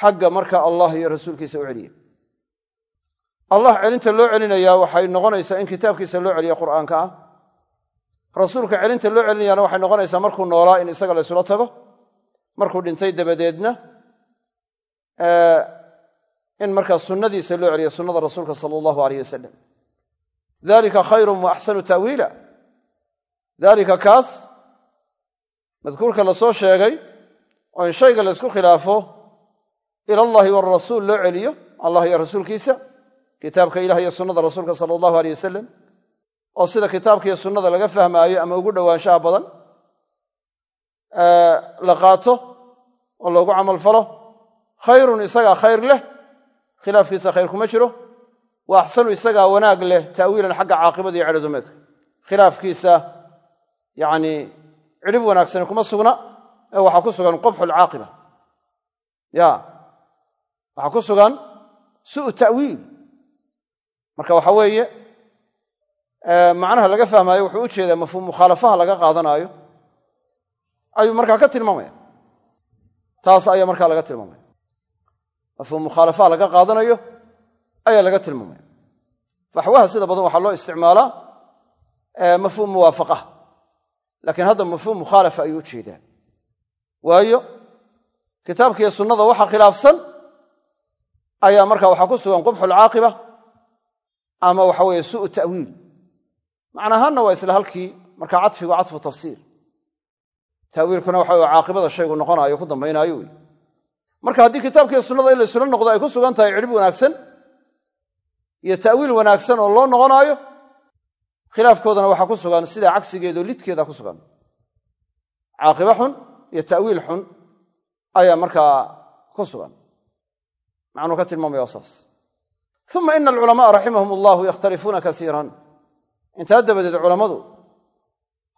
xagga marka allah iyo rasuulkiisa u celiya allah celinta loo celinayaa waxay noqonaysaa in kitaabkiisa loo celiya qur'aanka ah. Rasuulka celinta loo celinayaana waxay noqonaysaa markuu noolaa in isaga la ysula tago markuu dhintay dabadeedna in markaa sunnadiisa loo celiya sunnada rasuulka sala allahu alayh wasalam dalika khayrun wa axsanu ta'wiila. Dalika kaas madkuurka la soo sheegay oo in shayga la ysku khilaafo ila allahi waalrasuul loo celiyo allah iyo rasuulkiisa kitaabka ilah iyo sunnada rasuulka sala allahu aleyh wasalam oo sida kitaabka iyo sunnada laga fahmaayo ama ugu dhowaanshaha badan la qaato oo loogu camal falo khayrun isagaa khayr leh khilaafkiisa khayr kuma jiro wa axsanu isagaa wanaag leh ta'wiilan xagga caaqibada iyo cedodumeedka khilaafkiisa yacni cidhib wanaagsani kuma sugna ee waxaa ku sugan qubxu alcaaqiba ya waxaa ku sugan su'u ta'wiil marka waxa weeye macnaha laga fahmaayo wuxuu u jeedaa mafhuum mukhaalafaha laga qaadanaayo. Ayuu markaa ka tilmaamaya. Taas ayaa markaa laga tilmaamaya. Mafhuum mukhaalafaha laga qaadanayo ayaa laga tilmaamaya. Faxwaha sida badan waxaa loo isticmaalaa mafhuum muwaafaqah laakiin hadda mafhuum mukhaalafa ayuu u jeedaa. Waayo kitaabka iyo sunnada waxa khilaafsan ayaa marka waxaa ku sugan qubxu alcaaqiba ama waxa weeye su'u ta'wiil. Macnahaanna waa isla halkii marka cadfigu cadfu tafsiir ta'wiilkuna waxa caaqibada shaygu noqonaayo ku dambaynaayo wey marka haddii kitaabkiiyo sunnada in la isula noqdo ay ku sugan tahay cidhib wanaagsan iyo ta'wiil wanaagsan oo loo noqonaayo khilaafkoodana waxaa ku sugan sidaa cagsigeedo lidkeeda ku sugan. Caaqiba xun iyo ta'wiil xun ayaa markaa ku sugan. Macnuu ka tilmaamaya saas uma ina alculama'a raximahum allahu yakhtalifuuna kaiiran intaa dabadeed culammadu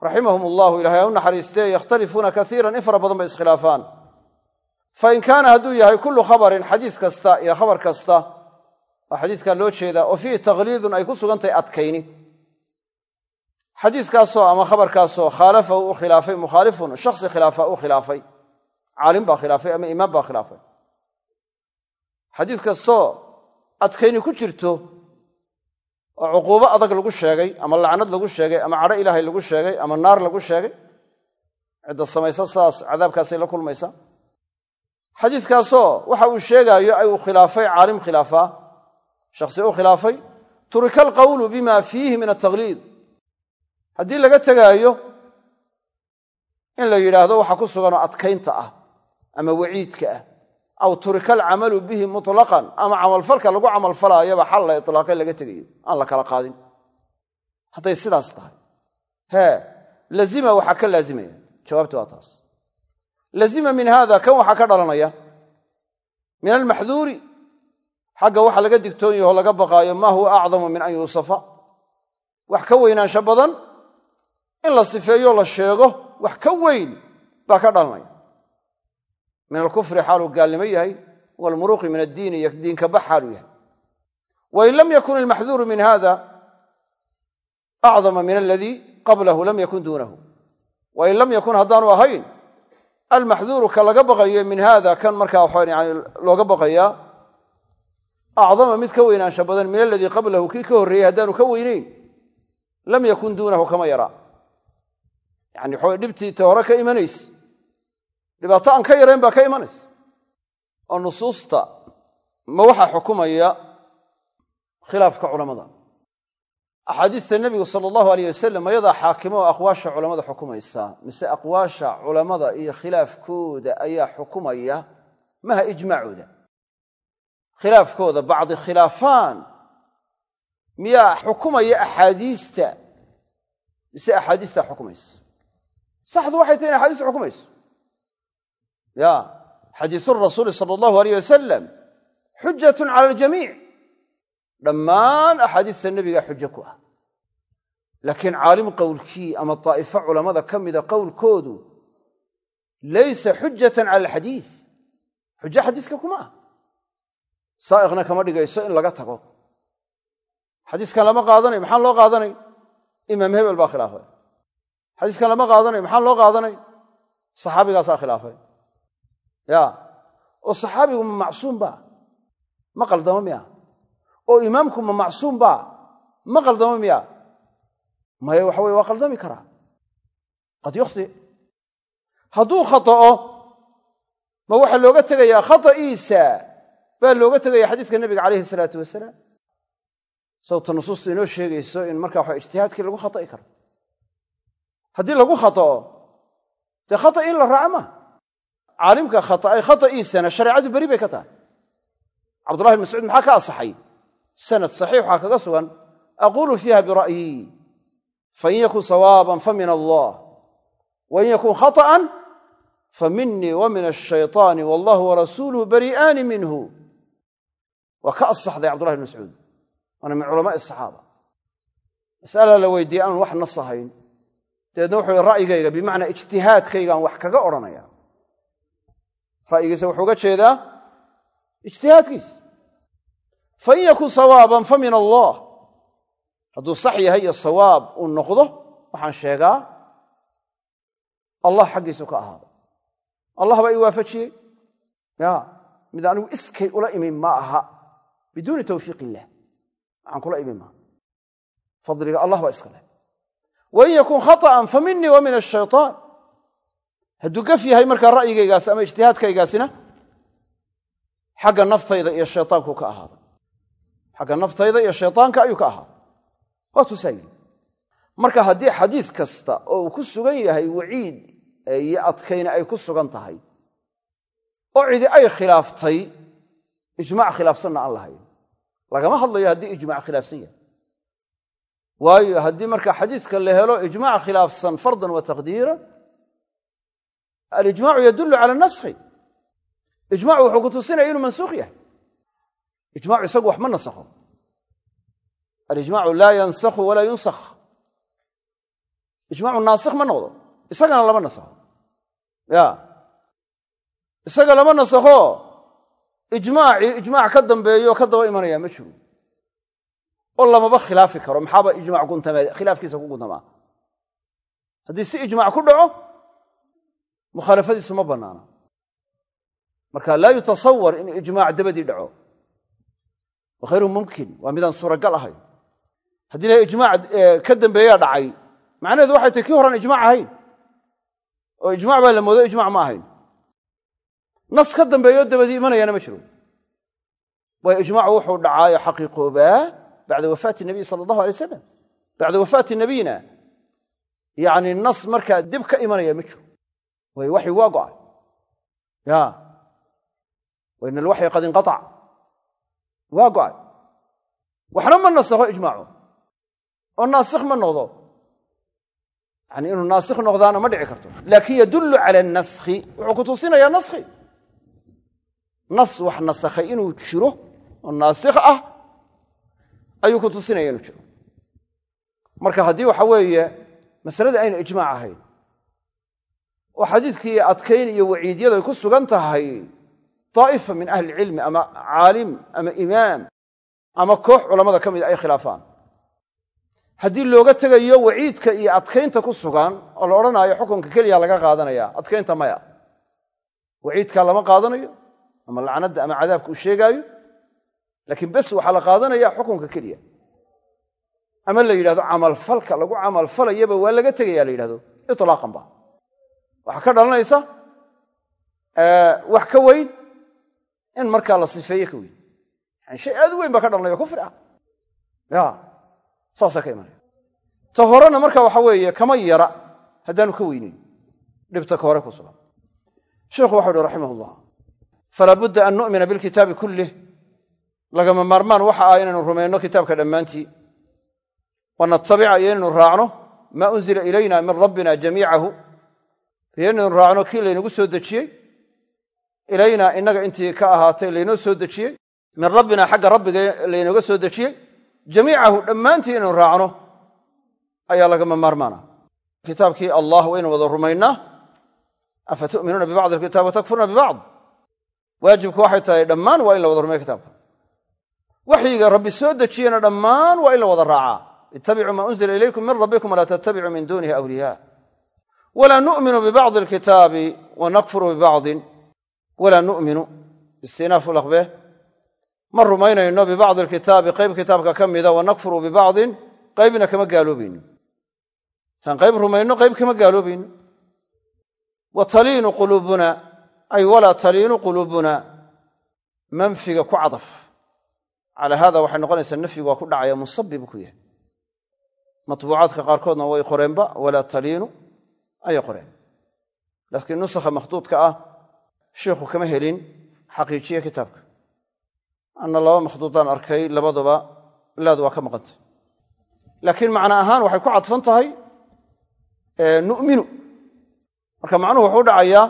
raximahum allahu ilahay ha u naxariistee yakhtalifuuna kaiiran in fara badan bay iskhilaafaan fain kaana hadduu yahay kullu khabarin xadiis kasta iyo khabar kasta oo xadiiskaa loo jeedaa oo fiihi takhliidun ay ku sugantahay adkayni xadiiskaasoo ama khabarkaasoo khaalafahu u khilaafay mukhaalifun shaksi khilaafa u khilaafay caalim baa khilaafay ama imaam adkayni ku jirto oo cuquubo adag lagu sheegay ama lacnad lagu sheegay ama cadho ilaahay lagu sheegay ama naar lagu sheegay cidda samaysa saas cadaabkaasay la kulmaysaa xadiiskaasoo waxa uu sheegaayo ay uu khilaafay caalim khilaafaa. Shakhsi u khilaafay turika alqawlu bima fiihi min atakhliid haddii laga tegaayo in la yidhaahdo waxa ku suganoo adkaynta ah ama waciidka ah aw turika alcamalu bihi mutlaqan. Ama camalfalka lagu camalfalaayaba xal la itlaaqay laga tegayo. Aan la kala qaadin. Hadday sidaas tahay. Hee lazima waxaa ka laazimaya. Jawaabtu waa taas. Lazima min hada kan waxaa ka dhalanaya? Min almaxduuri xagga waxa laga digtoon yaho laga baqaayo maa huwa acdamu min an yuusafa wax ka weynaansho badan in la sifeeyo la sheego wax ka weyn baa ka dhalanaya min alkufri xaaluu gaalnimo yahay walmuruuqi min addiini iyo diinka bax xaaluu yahay. Wain lam yakun almaxduuru min hada acdama min aladii qablahu lam yakun duunahu. Wain lam yakun haddaanu ahayn almaxduuru ka laga baqayo min hada kan markaa waxaa yani looga baqayaa acdama mid ka weynaansha badan min aladii qablahu kii ka horreeyey haddaanu ka weynayn lam yakun duunahu kama yaraa dhibaato aan ka yarayn baa ka imanaysa. Oo nusuusta ma waxaa xukumaya khilaafka culammada axaadiista nebigu sala allahu aleyh wasalam ayadaa xaakimo oo aqwaasha culammada xukumaysa mise aqwaasha culammada iyo khilaafkooda ayaa xukumaya maha ijmaacooda. Khilaafkooda bacdi khilaafaan. Miyaa xukumaya axaadiista mise axaadiistaa xukumaysa? Saxdu waxay tahay in axaadiista xukumayso ya xadiisu rasuuli sala allahu aleyh wasalam xujatun cala aljamiic dhammaan axaadiista nebiga xujo ku ah. Laakiin caalim qowlkii ama daa'ifo culammada ka mida qowlkoodu laysa xujatan cala alxadiis xujo xadiiska kuma ah. Saa'iqna kama dhigayso in laga tago. Xadiiskan lama qaadanay maxaa loo qaadanay? Imaam hebel baa khilaafay. Xadiiskan lama qaadanay maxaa loo qaadanay? Saxaabigaasaa khilaafay ya oo saxaabigu ma macsuum baa ma qaldamo miya? oo imaamku ma macsuum baa ma qaldamo miya? Maya waxa weye waa qaldami karaa qad yukhti. Hadduu khata'o ma waxaa looga tegayaa khata'iisa baa looga tegaya xadiiska nebiga calayhi salaatu wasalaam. Sababta nusuustu inoo sheegayso in markaa waxa ijtihaadkii lagu khata'i karo. Haddii lagu khata'o dee khata' in la raaca maa caalimka khata'ay khata'iisana shareecadu beri bay ka tahay. Cabdullahi bin mascuud maxaa ka asaxay sanad saxiix waxaa kaga sugan aquulu fiiha bira'yii fain yakun sawaaban fa min allah wain yakun khata'an fa minii wa min ashayطaani wallahu warasuuluhu bari'aani minhu. Waa ka asaxday cabdullahi bin mascuud waana min culamaai asaxaaba mas'ala la weydiiyey aanun wax nas ahayn dabeedna wuxuu odhanaya ra'yigiisa wuxuu uga jeedaa ijtihaadkiisa. Fain yakun sawaaban fa min allah. Hadduu sax yahay iyo sawaab uu noqdo waxaan sheegaa allah xaggiisu ka ahaaday allah baa ii waafajiyey. Ya mid anigu iskay ula imin ma aha biduuni tawfiiq illah waxaan kula imin maaha fadliga allah baa iska leh. Wain yakun khaa'an fa minii wa min ashaytaan hadduu gaf yahay markaa ra'yigaygaas ama ijtihaadkaygaasina xagga naftayda iyo shayطaanku ka ahaada xagga naftayda iyo shayطaanka ayuu ka ahaada waa tusaa yidhi marka haddii xadiis kasta oo uu ku sugan yahay waciid iyo adkayna ay ku sugan tahay oo cidi ay khilaaftay ijmac khilaafsanna aan lahayn. Lagama hadlayo haddii ijmac khilaafsan yahay. Waayo haddii marka xadiiska la helo ijmac khilaafsan fardan wa taqdiiran alijmacu yadullu cala naskhi. Ijmacu wuxuu ku tusinaya inuu mansuukh yahay. Ijmacu isagu wax ma nasakho. Alijmacu laa yansakhu walaa yunsakh. Ijmacu naasikh ma noqdo. Isagana lama nasakho. Ya. Isaga lama nasakho. Ijmaacii ijmaac ka dambeeyo ka daba imanaya ma jiro. Oo lamaba khilaafi karo. Maxaaba ijmac guntame khilaafkiisa ku guntamaa haddii si ijmac ku dhaco mukhaalafadiisu ma bannaana. Marka laa yutasawar in ijmaac dabadii dhaco. Wa mumkin waa midaan suuragal ahayn. Haddii la ijmaac ka dambeeyaa dhacay macnaheedu waxay tahy kii horan ijmac ahayn. Oo ijmac baa la moodo ijmac ma ahayn. Nas ka dambeeyo dabadii imanayana ma jiro. Waayo ijmaacu wuxuu dhacaayo xaqiiqoobaa bacda wafaati nabiy sala allahu alay wasalam bacda wafaati nabiyina. Yacni nas markaa dib ka imanaya ma jiro waxi waa go'ay ya. Wa ina alwaxya qad inqaac waa go'ay waxna ma nasakho ijmaacu. Oo naasikh ma noqdo. Yani inuu naasikh noqdaana ma dhici karto. Laakin yadullu cala anaskhi wuxuu ku tusinayaa naskhi. Nas wax nasakhay inuu jiro oo naasikh ah ayuu ku tusinaya inuu waxa weeye masalada ijmaac ahayn oo xadiiskii adkayn iyo waciidyadu ay ku sugan tahay daa'ifa min ahli ilcilmi ama caalim ama imaam ama koox culammada ka mid ay khilaafaan. Haddii looga tegayo waciidka iyo adkaynta ku sugan oo la odhanaayo xukunka keliya laga qaadanaya adkaynta maya. Waciidkaa lama qaadanayo ama lacnadda ama cadaabka uu sheegaayo laakiin bes waxaa la qaadanaya xukunka keliya. Ama la yidhahdo camalfalka lagu camalfalayaba waa laga tegaya la yidhahdo ilaaqan ba waxaa ka dhalanaysa wax ka weyn in markaa la sifeeye ka weyn. Shay aad weyn baa ka dhalanaya kufri ah. Ya saasaa ka imanaya. Ta horena marka waxa weeye kama yara haddaanu ka weyneyn. Dhibta ka hore ku sugan. Sheikhu waxau uhi raximah llah falaa an nu'mina bilkitaabi kullih. Lagama maarmaan waxa ah inaynu rumayno kitaabka dhammaantii. Wa natabica iyo inaynu raacno maa unzila ilayna min rabbina jamiicahu inaynu raacno kii laynagu soo dejiyey? Ilaynaa innaga intii ka ahaatay laynoo soo dejiyey? Min rabbina xagga rabbiga laynooga soo dejiyey? Jamiicahu dhammaantii inaynu raacno ayaa lagama maarmaana. Kitaabkii allah waynu wada rumaynaa? Afa tu'minuuna bibacdi alkitaab wa takfuruuna bibacd? Waajibku waxay tahay dhammaan waa in la wada rumaya kitaabka. Waxyiga rabbi soo dejiyena dhammaan waa in la wada raacaa. Ittabicuu maa unzila ilaykum min rabbikum walaa tattabicuu min duunihi awliyaa walaa nu'minu bibacdi alkitaabi wa nakfuru bibacdin walaa nu'minu istinaafu laqbe ma rumaynayno bibacdi alkitaabi qayb kitaabka ka mida wa nakfuru bibacdin qaybna kama gaaloobayno taan qayb rumayno qayb kama gaaloobayno wa taliinu quluubuna ay walaa taliinu quluubuna manfiga ku cadaf calaa haada waxay noqonaysaa nafyigu waa ku dhacaya musabib ku yahay matbuucaadka qaarkoodna way ayay qoreen. Laakiin nusakha makhduudka ah sheikhu kama helin xaqiijiye kitaabka. Anna laba makhduudaan arkay labaduba laadu waa ka maqantay. Laakiin macno ahaan waxay ku cadfan tahay nu'minu. Marka macnuhu wuxuu dhacayaa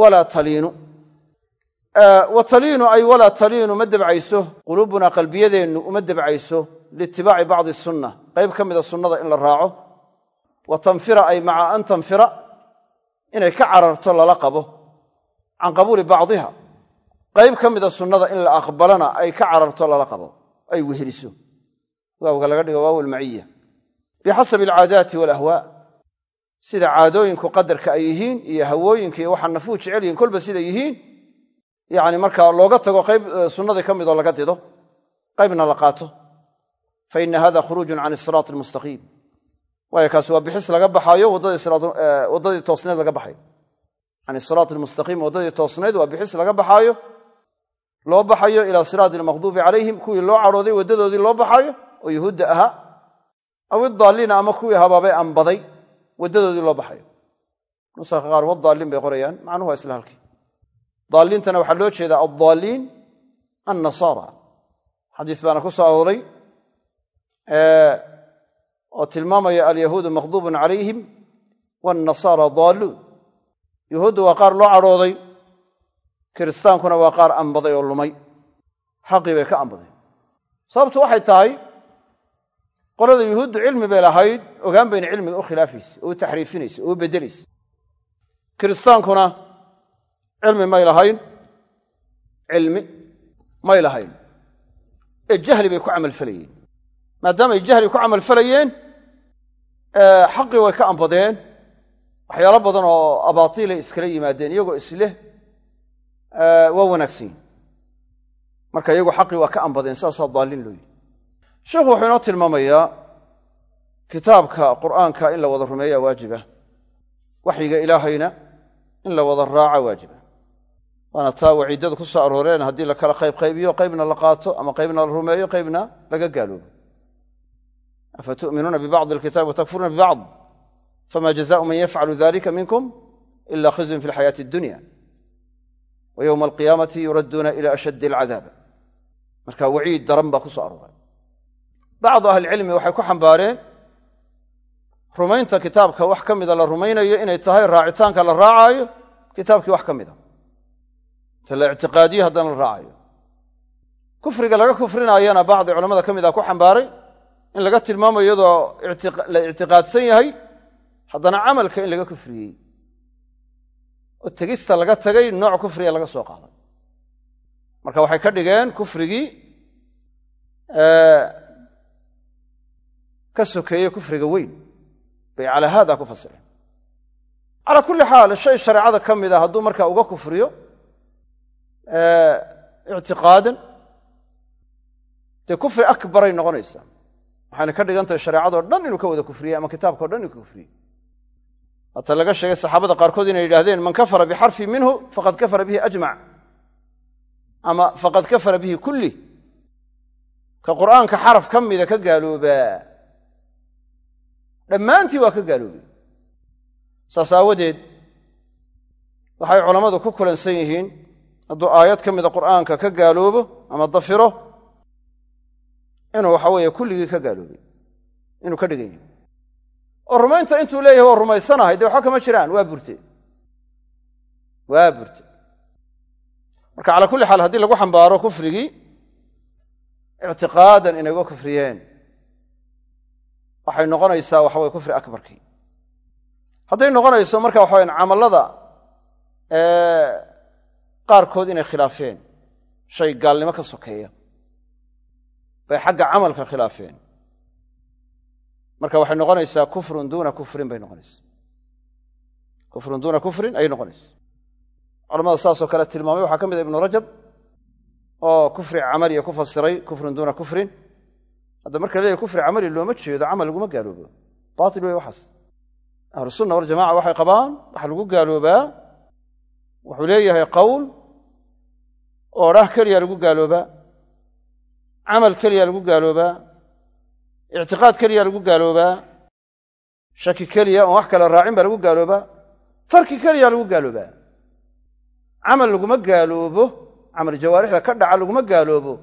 walaa taliinu. Wa taliinu ay walaa taliinu ma debcayso quluubunaa qalbiyadeennu uma debcayso liitibaaci bacdi sunna. Qayb ka mida sunnada in la raaco wa tanfira ay maca an tanfira inay ka cararto lala qabo can qabuuli bacdiha. Qayb ka mida sunnada in la aqbalana ay ka cararto lala qabo ay weheliso. Waawga laga dhigo waaw almaciya bixasabi alcaadaati walahwaa sida caadooyinku qadarka ay yihiin iyo hawooyinka iyo waxaa nafuu jecel yihiin kolba siday yihiin yani markaa looga tago qayb sunnadii ka midoo laga dido qaybna la qaato. Fa ina hada khuruujun can isiraat almustaqiim waayo kaasi waa bixis laga baxaayo waddadii toosnayd laga baxayo can isiraat almustaqiim waddadii toosnayd waa bixis laga baxaayo loo baxayo ilaa siraati almaqduubi calayhim kuwii loo cadhooday waddadoodii loo baxaayo oo yuhuudda ahaa aw idaalliina ama kuwii habaabay ambaday waddadoodii loo baxayo nusakha qaar wadaalliin bay qorayaan macnuhu waa isla halkii. Daalliintana waxaa loo jeedaa addaalliin annasaara. Xadiis baana ku soo arooray oo tilmaamaya alyahuudu maqduubun calayhim waannasaara daalluun. Yuhuuddu waa qaar loo cadhooday kiristaankuna waa qaar ambaday oo lumay. Xaqii bay ka ambadeen sababtu waxay tahay qolada yuhuuddu cilmi bay lahayd ogaan bayna cilmiga u khilaafaysa oo u taxriifinaysa oo u beddelaysa kiristaankuna cilmi may lahayn cilmi may lahayn. Ee jahli bay ku camalfalayeen maadaamay jahli ku camalfalayeen xaqii way ka ambadeen waxyaalo badan oo abaatiilay iskala yimaadeen iyagoo isleh waa wanaagsan yihiin marka iyagu xaqii waa ka ambadeen saasaa daallin loo yidhi. Sheikhu wuxuu inoo tilmaamayaa kitaabka qur'aanka in la wada rumeeya waajiba. Waxyiga ilaahayna in la wada raaca waajiba. Waana taa waciidadu ku soo arooreen haddii la kala qaybqaybiyo qaybna la qaato ama qaybna la rumeeyo qaybna laga gaaloobo afa tu'minuuna bibacdi alkitabi watakfuruuna bibacd fama jazaau man yafcalu dalika minkum ila khizyun fi lxayaati addunya wa yowma alqiyaamati yuradduuna ila ashaddi alcadaab marka waciid daran baa ku soo arooray bacdu ahlicilmi waxay ku xambaareen rumaynta kitaabka wax ka mida la rumaynayo inay tahay raacitaanka la raacaayo kitaabkii wax ka mida ta la ictiqaadiyo haddana la raacayo in laga tilmaamayo iyadoo la ictiqaadsan yahay haddana camalka in laga kufriyey. Oo tegista laga tegay nooc kufriga laga soo qaaday. Marka waxay ka dhigeen kufrigii ka sokeeye kufriga weyn. Bay calaa haada ku fasireen. Calaa kulli xaal shay shareecada ka mid a hadduu markaa uga kufriyo ictiqaadan dee kufri akbaray noqonaysaa waxayna ka dhigan tahay shareecadoo dhan inuu ka wada kufriyey ama kitaabka o dhan inuu ka kufriyey. Haata laga sheegay saxaabada qaarkood inay yidhahdeen man kafara bixarfi minhu faqad kafara bihi ajmac. Ama faqad kafara bihi kulli. Ka qur'aanka xaraf ka mida ka gaaloobaa dhammaantii waa ka gaaloobay saas aawadeed waxay culammadu ku kulansan yihiin hadduu aayad ka mida qur'aanka ka gaaloobo ama dafiro inuu waxa weeye kulligii ka gaaloobay. Inuu ka dhigan yahay oo rumaynta intuu leeyahay waa rumaysanahay dee waxba kama jiraan? Waa burte. Waa burte. Marka calaa kulli xaal haddii lagu xambaaro kufrigii ictiqaadan inay uga kufriyeen. Waxay noqonaysaa waxa weye kufri akbarkii. Hadday noqonayso marka waxa camallada qaarkood inay khilaafeen. Shay gaalnimo ka sokeeya bay xagga camalka khilaafeen. Marka waxay noqonaysaa kufrun duuna kufrin bay noqonaysaa. Kufrun duuna kufrin ayay noqonaysaa. Culamada saasoo kale tilmaamay waxaa ka mid a ibnu rajab oo kufri camaliya ku fasiray kufrun duuna kufrin. Hadda marka leeyahy kufri camali looma jeedo camal laguma gaaloobo. Baatil wey waxaas. Ahlu sunna waljamaca waxay qabaan waxa lagu gaaloobaa wuxuu leeyahay qowl oo dhah keliya lagu gaaloobaa camal keliya lagu gaaloobaa ictiqaad keliya lagu gaaloobaa shaki keliya oon wax kale raacin baa lagu gaaloobaa tarki keliya lagu gaaloobaa. Camal laguma gaaloobo camal jawaarixda ka dhaca laguma gaaloobo.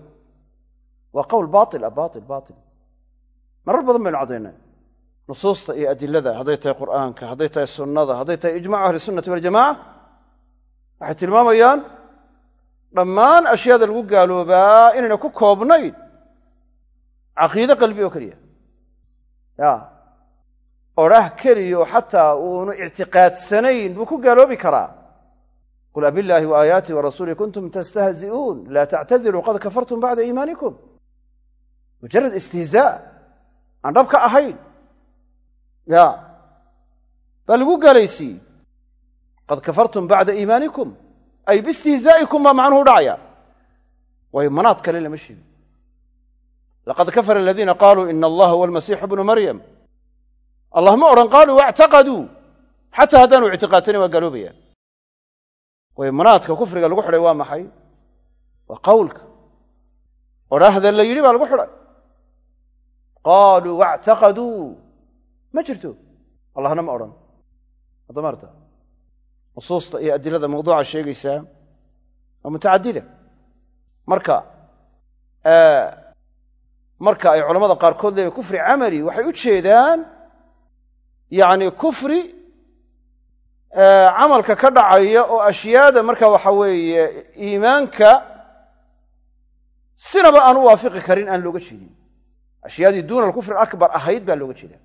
Waa qowl baail ah baail baail marar badan baynu caddaynay. Nusuusta iyo adilada hadday tahay qur'aanka hadday tahay sunnada hadday tahay ijmacu ahli sunnati waljamaca waxay tilmaamayaan dhammaan ashyaada lagu gaaloobaa inayna ku koobnayn. Caqiide qalbi oo keliya. Ya. Odhah keliya oo xataa uunu ictiqaadsanayn buu ku gaaloobi karaa. Qul abillaahi wa aayaatihi wa rasuulih kuntum tastahzi'uun. Laa tactadiruu qad kafartum bacda iimaanikum mujarad istihzaa aan dhab ka ahayn. Ya. Baa lagu gaalaysiiyey. Qad kafartum bacda iimaanikum ay biistihzaa'ikum baa macnuhu dhacaya. Waayo manaad kale lama sheegin. Laqad kafara aladiina qaaluu ina allaha huwa almasiixu bnu maryam. Allah ma odhan qaaluu waactaqaduu xataa haddaanu ictiqaadsanayn waa gaaloobaya waayo manaadka kufriga lagu xidhay waa maxay? Waa qawlka. Odhaahda la yidhi baa lagu xidhay. Qaaluu waactaqaduu ma jirto. Allahna ma odhan nusuusta iyo adilada mawduuca sheegaysaa waa mutacadida. Marka marka ay culamada qaarkood leeyihiin kufri camali waxay u jeedaan yacni kufri camalka ka dhacaya oo ashyaada marka waxa weeye iimaanka sinaba aan u waafiqi karin aan looga jeedin. Ashyaadii duuna alkufri akbar ahayd baa looga jeedaa.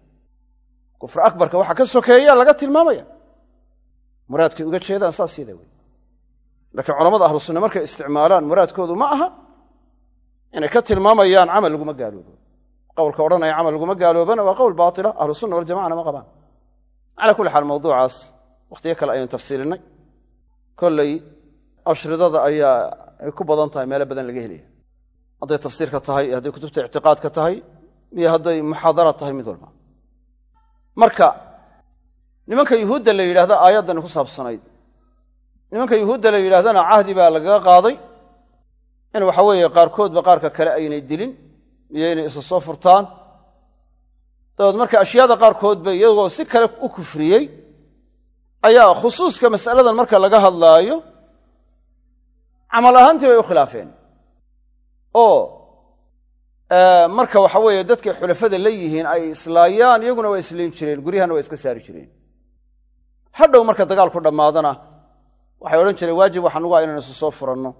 Kufri akbarka waxa ka sokeeya laga tilmaamaya muraadkay uga jeedaan saas yada wey laakiin culamada ahlu markay isticmaalaan muraadkoodu ma aha inay ka tilmaamayaan camal laguma gaaloobo. Qowlka odhanaya camal laguma gaaloobana waa qowl baatila ahlu sunna ma qabaan. Calaa kulli xaal mawduucaas wakhtiyo kale ayaynu tafsiilinay kolley ashridada ayaa ay ku badan tahay meelo badan laga helaya hadday tafsiirka tahay iyo hadday kutubta ictiqaadka tahay iyo hadday muxaadara tahay mid walba. Marka nimanka yuhuudda la yidhahda aayaddani ku saabsanayd. Nimanka yuhuudda la yidhahdana cahdi baa lagaga qaaday. In waxa weeye qaarkoodba qaarka kale aynay dilin iyo inay isa soo furtaan. Dabeed marka ashyaada qaarkoodba iyagoo si kale u kufriyey ayaa khusuuska mas'aladan marka laga hadlaayo camal ahaantii bay u khilaafeen. Oo marka waxa weeye dadkay xulafada la yihiin ay islaayaan iyaguna waa islayn jireen guryahana waa iska saari jireen hadhow marka dagaalku dhammaadana waxay odhan jireen waajib waxaa nugu ah inaynu isu soo furanno.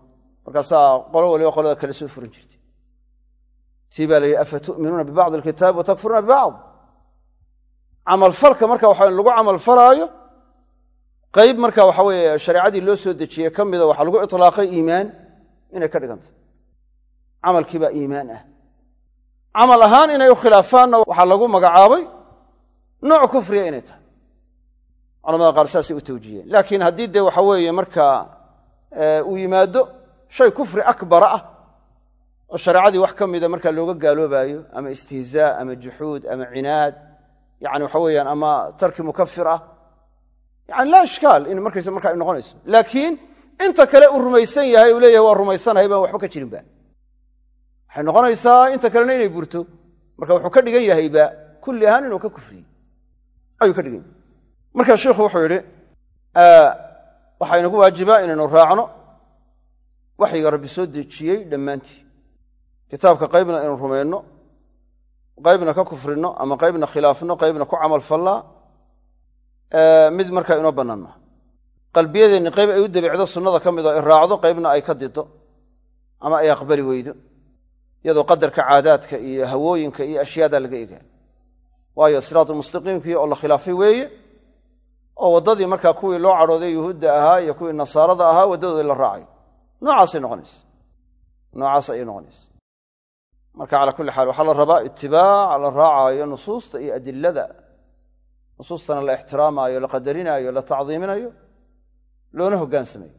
Markaasaa qolo waliba qolada kale soo furan jirtay. Tii baa la yidhi afa tu'minuuna bibacdi alkitaabi wa takfuruuna bibacd? Camalfalka marka waxa lagu camalfalaayo qayb marka waxa weeye shareecadii loo soo dejiyey ka mida waxaa lagu itlaaqay iimaan inay ka dhigantay camalkii iimaan ah. Camal ahaan inay u khilaafaanna waxaa lagu magacaabay nooc kufriya inay tahay culamada qaar saasay u tawjiyeen. Laakiin haddii dee waxa weeye markaa uu yimaado shay kufri akbara ah oo shareecadii wax ka mida markaa looga gaaloobaayo ama istihzaa ama juxuud ama cinaad yani waxa weeyaan ama tarki mukafir ah yani laa ishkaal in markaysa markaa ay noqonayso. Laakiin inta kale uu rumaysan yahay uu leeyahay waa rumaysanahay baan waxba ka jirinba waxay noqonaysaa inta kalena inay burto. Marka wuxuu ka dhigan yahayba kulli ahaan inuu ka kufriyey. Ayuu ka dhigan yahay marka sheikhu wuxuu yidhi waxaa inagu waajibaa inaynu raacno waxyiga rabbi soo dejiyey dhammaantii. Kitaabka qaybna inuu rumayno qaybna ka kufrino ama qaybna khilaafno qaybna ku camal fallaa mid markaa inoo bannaanma qalbiyadeenni qayb ay u debicdo sunnada ka mid oo ay raacdo qaybna ay ka dido ama ay aqbali weydo. Iyadoo qadarka caadaadka iyo hawooyinka iyo ashyaada laga egaa waayo siraatu oo la khilaafay weeye oo waddadii markaa kuwii loo cadhooday yuhuudda ahaa iyo kuwii nasaarada ahaa waddadoodii la raacay. Noocaasay noqonaysa. Noocaas ayay noqonaysa. Marka calaa kulli xaal waxaa la rabaa itibaac la raacaayo nusuusta iyo adilada. Nusuustana la ixtiraamaayo la qadarinaayo la tacdiiminayo loona hogaansamayo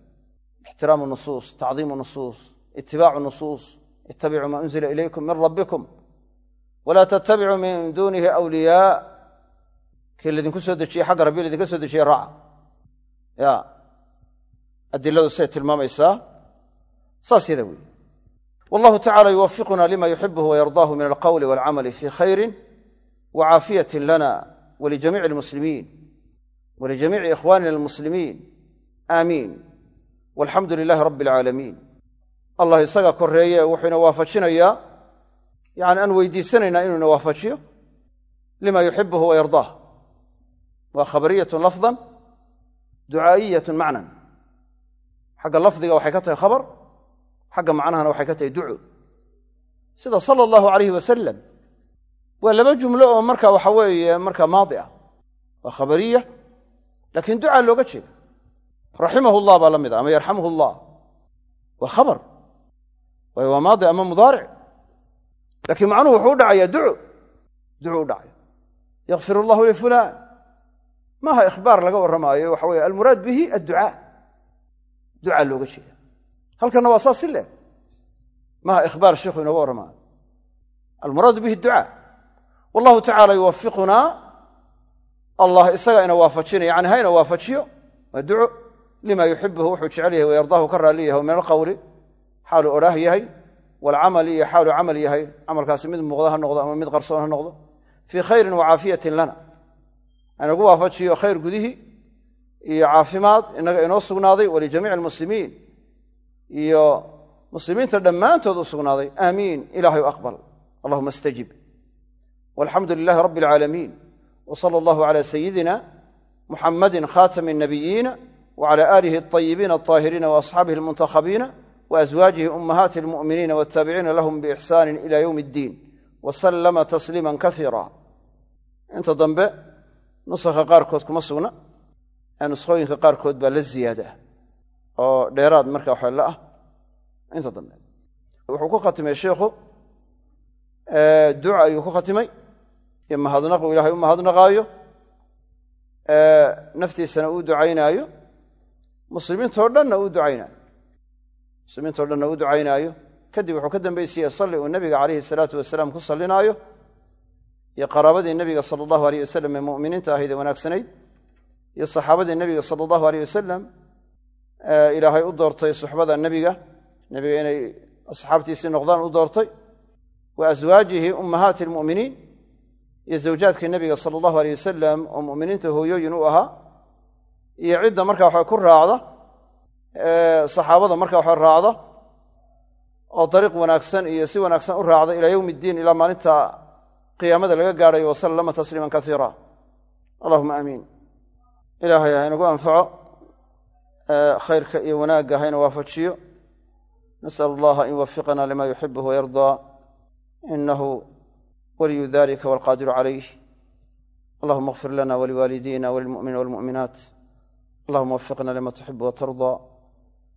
ixtiraamu nusuus tacdiimu nusuus itibaacu nusuus ittabicuu maa unzila ilaykum min rabbikum. Walaa tattabicuu min duunihi awliyaa kii laydinku soo dejiyey xagga rabbi laydinka soo dejiyey raaca ya. Adiladu say tilmaamaysaa? Saas yada weeye. Wallahu tacala yuwafiquna lima yuxibuhu wayardaahu min alqowli walcamali fi khayrin wacaafiyatin lana walijamiici almuslimiin walijamiici ikhwanina almuslimiin aamiin walxamdu lilahi rabbi alcaalamiin allah isaga koreeye wuxuu ina waafajinayaa yani aan weydiisanaynaa inuu ina waafajiyo. Lima yuxibuhu wayardaah waa khabariyatun lafdan ducaa'iyatun macnan. Xagga lafdiga waxay ka tahay khabar xagga macnahana waxay ka tahay duco sida sala allahu alayhi wasalam waa laba jumlo oo marka waxa weeye marka maadi ah. Waa khabariya laakiin ducaa looga jeeda. Raximahu llah baa la mid a ama yarxamuhu llah waa khabar maaha ikhbaar laga warramaayo waxa weye almuraad bihi adducaa. Ducaa looga jeeda halkanna waa saas si leh maaha ikhbaar sheikhu inooga warramaayo almuraadu bihi ducaa wallahu tacala yuwafiqunaa allah isaga ina waafajinaya yani ha ina waafajiyo waa duco. Lima yuxibuhu wuxuu jecel yahay wayardaahu ka raali yahay min alqowli xaaluu odhaah yahay walcamali iyo xaaluu camal yahay. Camalkaasi mid muuqda ha noqdo ama mid qarsoon ha noqdo. Fii khayrin wacaafiyatin lana inagu waafajiyo khayr gudihii iyo caafimaad inaga inoo sugnaaday walijamiici almuslimiin. Iyo muslimiinta dhammaantood u sugnaaday aamiin ilaahay aqbal. Allahuma istajib. Walxamdu lilahi rabbi alcaalamiin wa sala allahu cala sayidina muxamadin khatami anabiyiina wacala aalihi alطayibiina alطaahiriina waasxaabihi almuntakhabiina waazwaajihi ummahaati almu'miniina wataabiciina lahum biixsaani ila yowmi iddiin wasalama tasliima kaiira inta nusakha qaarkood kuma sugna. Nuskhooyinka qaarkood baa la ziyaada oo dheeraad marka waxa la ah. Inta dambe wuxuu ku khatimay sheikhu duca ayuu ku khatimay iyo mahadnaqu ilahay u mahadnaqaayo naftiisana uu ducaynaayo. Muslimiintoo dhanna uu ducaynaayo. Muslimiintao dhanna uu ducaynaayo. Kadib wuxuu ka dambaysiiye salli uu nabiga calayhi salaatu wasalaam ku sallinaayo iyo qaraabadii nebiga sala allahu aleyh wasalam ee mu'miniinta ahayd ee wanaagsanayd iyo saxaabadii nebiga sala allahu aleyh wasalam ilaahay u doortay suxbada nebiga. Nebiga inay asxaabtiisii noqdaan u doortay. Wa aswaajihi ummahaati almu'miniin iyo zawjaadkii nebiga sala allahu aleyh wasalam oo mu'miniinta hooyooyin u ahaa. Iyo cidda markaa waxa ku raacda saxaabada marka waxa raacda oo dariiq wanaagsan iyo si wanaagsan u raacda ilaa yowmi iddiin ilaa maalinta qiyaamada laga gaadhayo wasallama tasliiman kaiira allahuma aamiin ilaahay ha inagu anfaco khayrka iyo wanaagga hayna waafajiyo. Nas'al allaha an yuwafiqana lima yuxibuh wayardaa inahu waliyu dalika walqaadiru calayh allahuma اغfir lana waliwaalidina walilmu'miniina walmu'minaat allahuma wafiqna lima tuxibu watardaa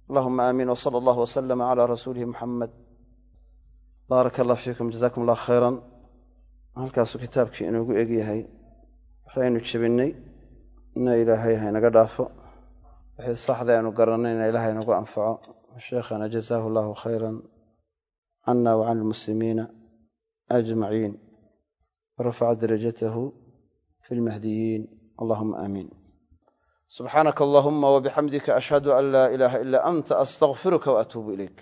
allahuma aamiin wsala allah wslama cala rasuulihi muxamed baaraka allah fiikum jazakum allah khayran halkaasuu kitaabkii inuugu egyahay waxaynu jebinnay ina ilaahay haynaga dhaafo. Wixii saxda aynu garanayna ilahay nagu anfaco. Sheekhana jazaahu allahu khayran. Cana wa can lmuslimiina ajmaciin. Warafaca darajatahu fi lmahdiyiin allahuma aamiin subxaanaka allahuma wabixamdika ashhadu an laa ilaaha ila anta astaqfiruka waatuubu ilayk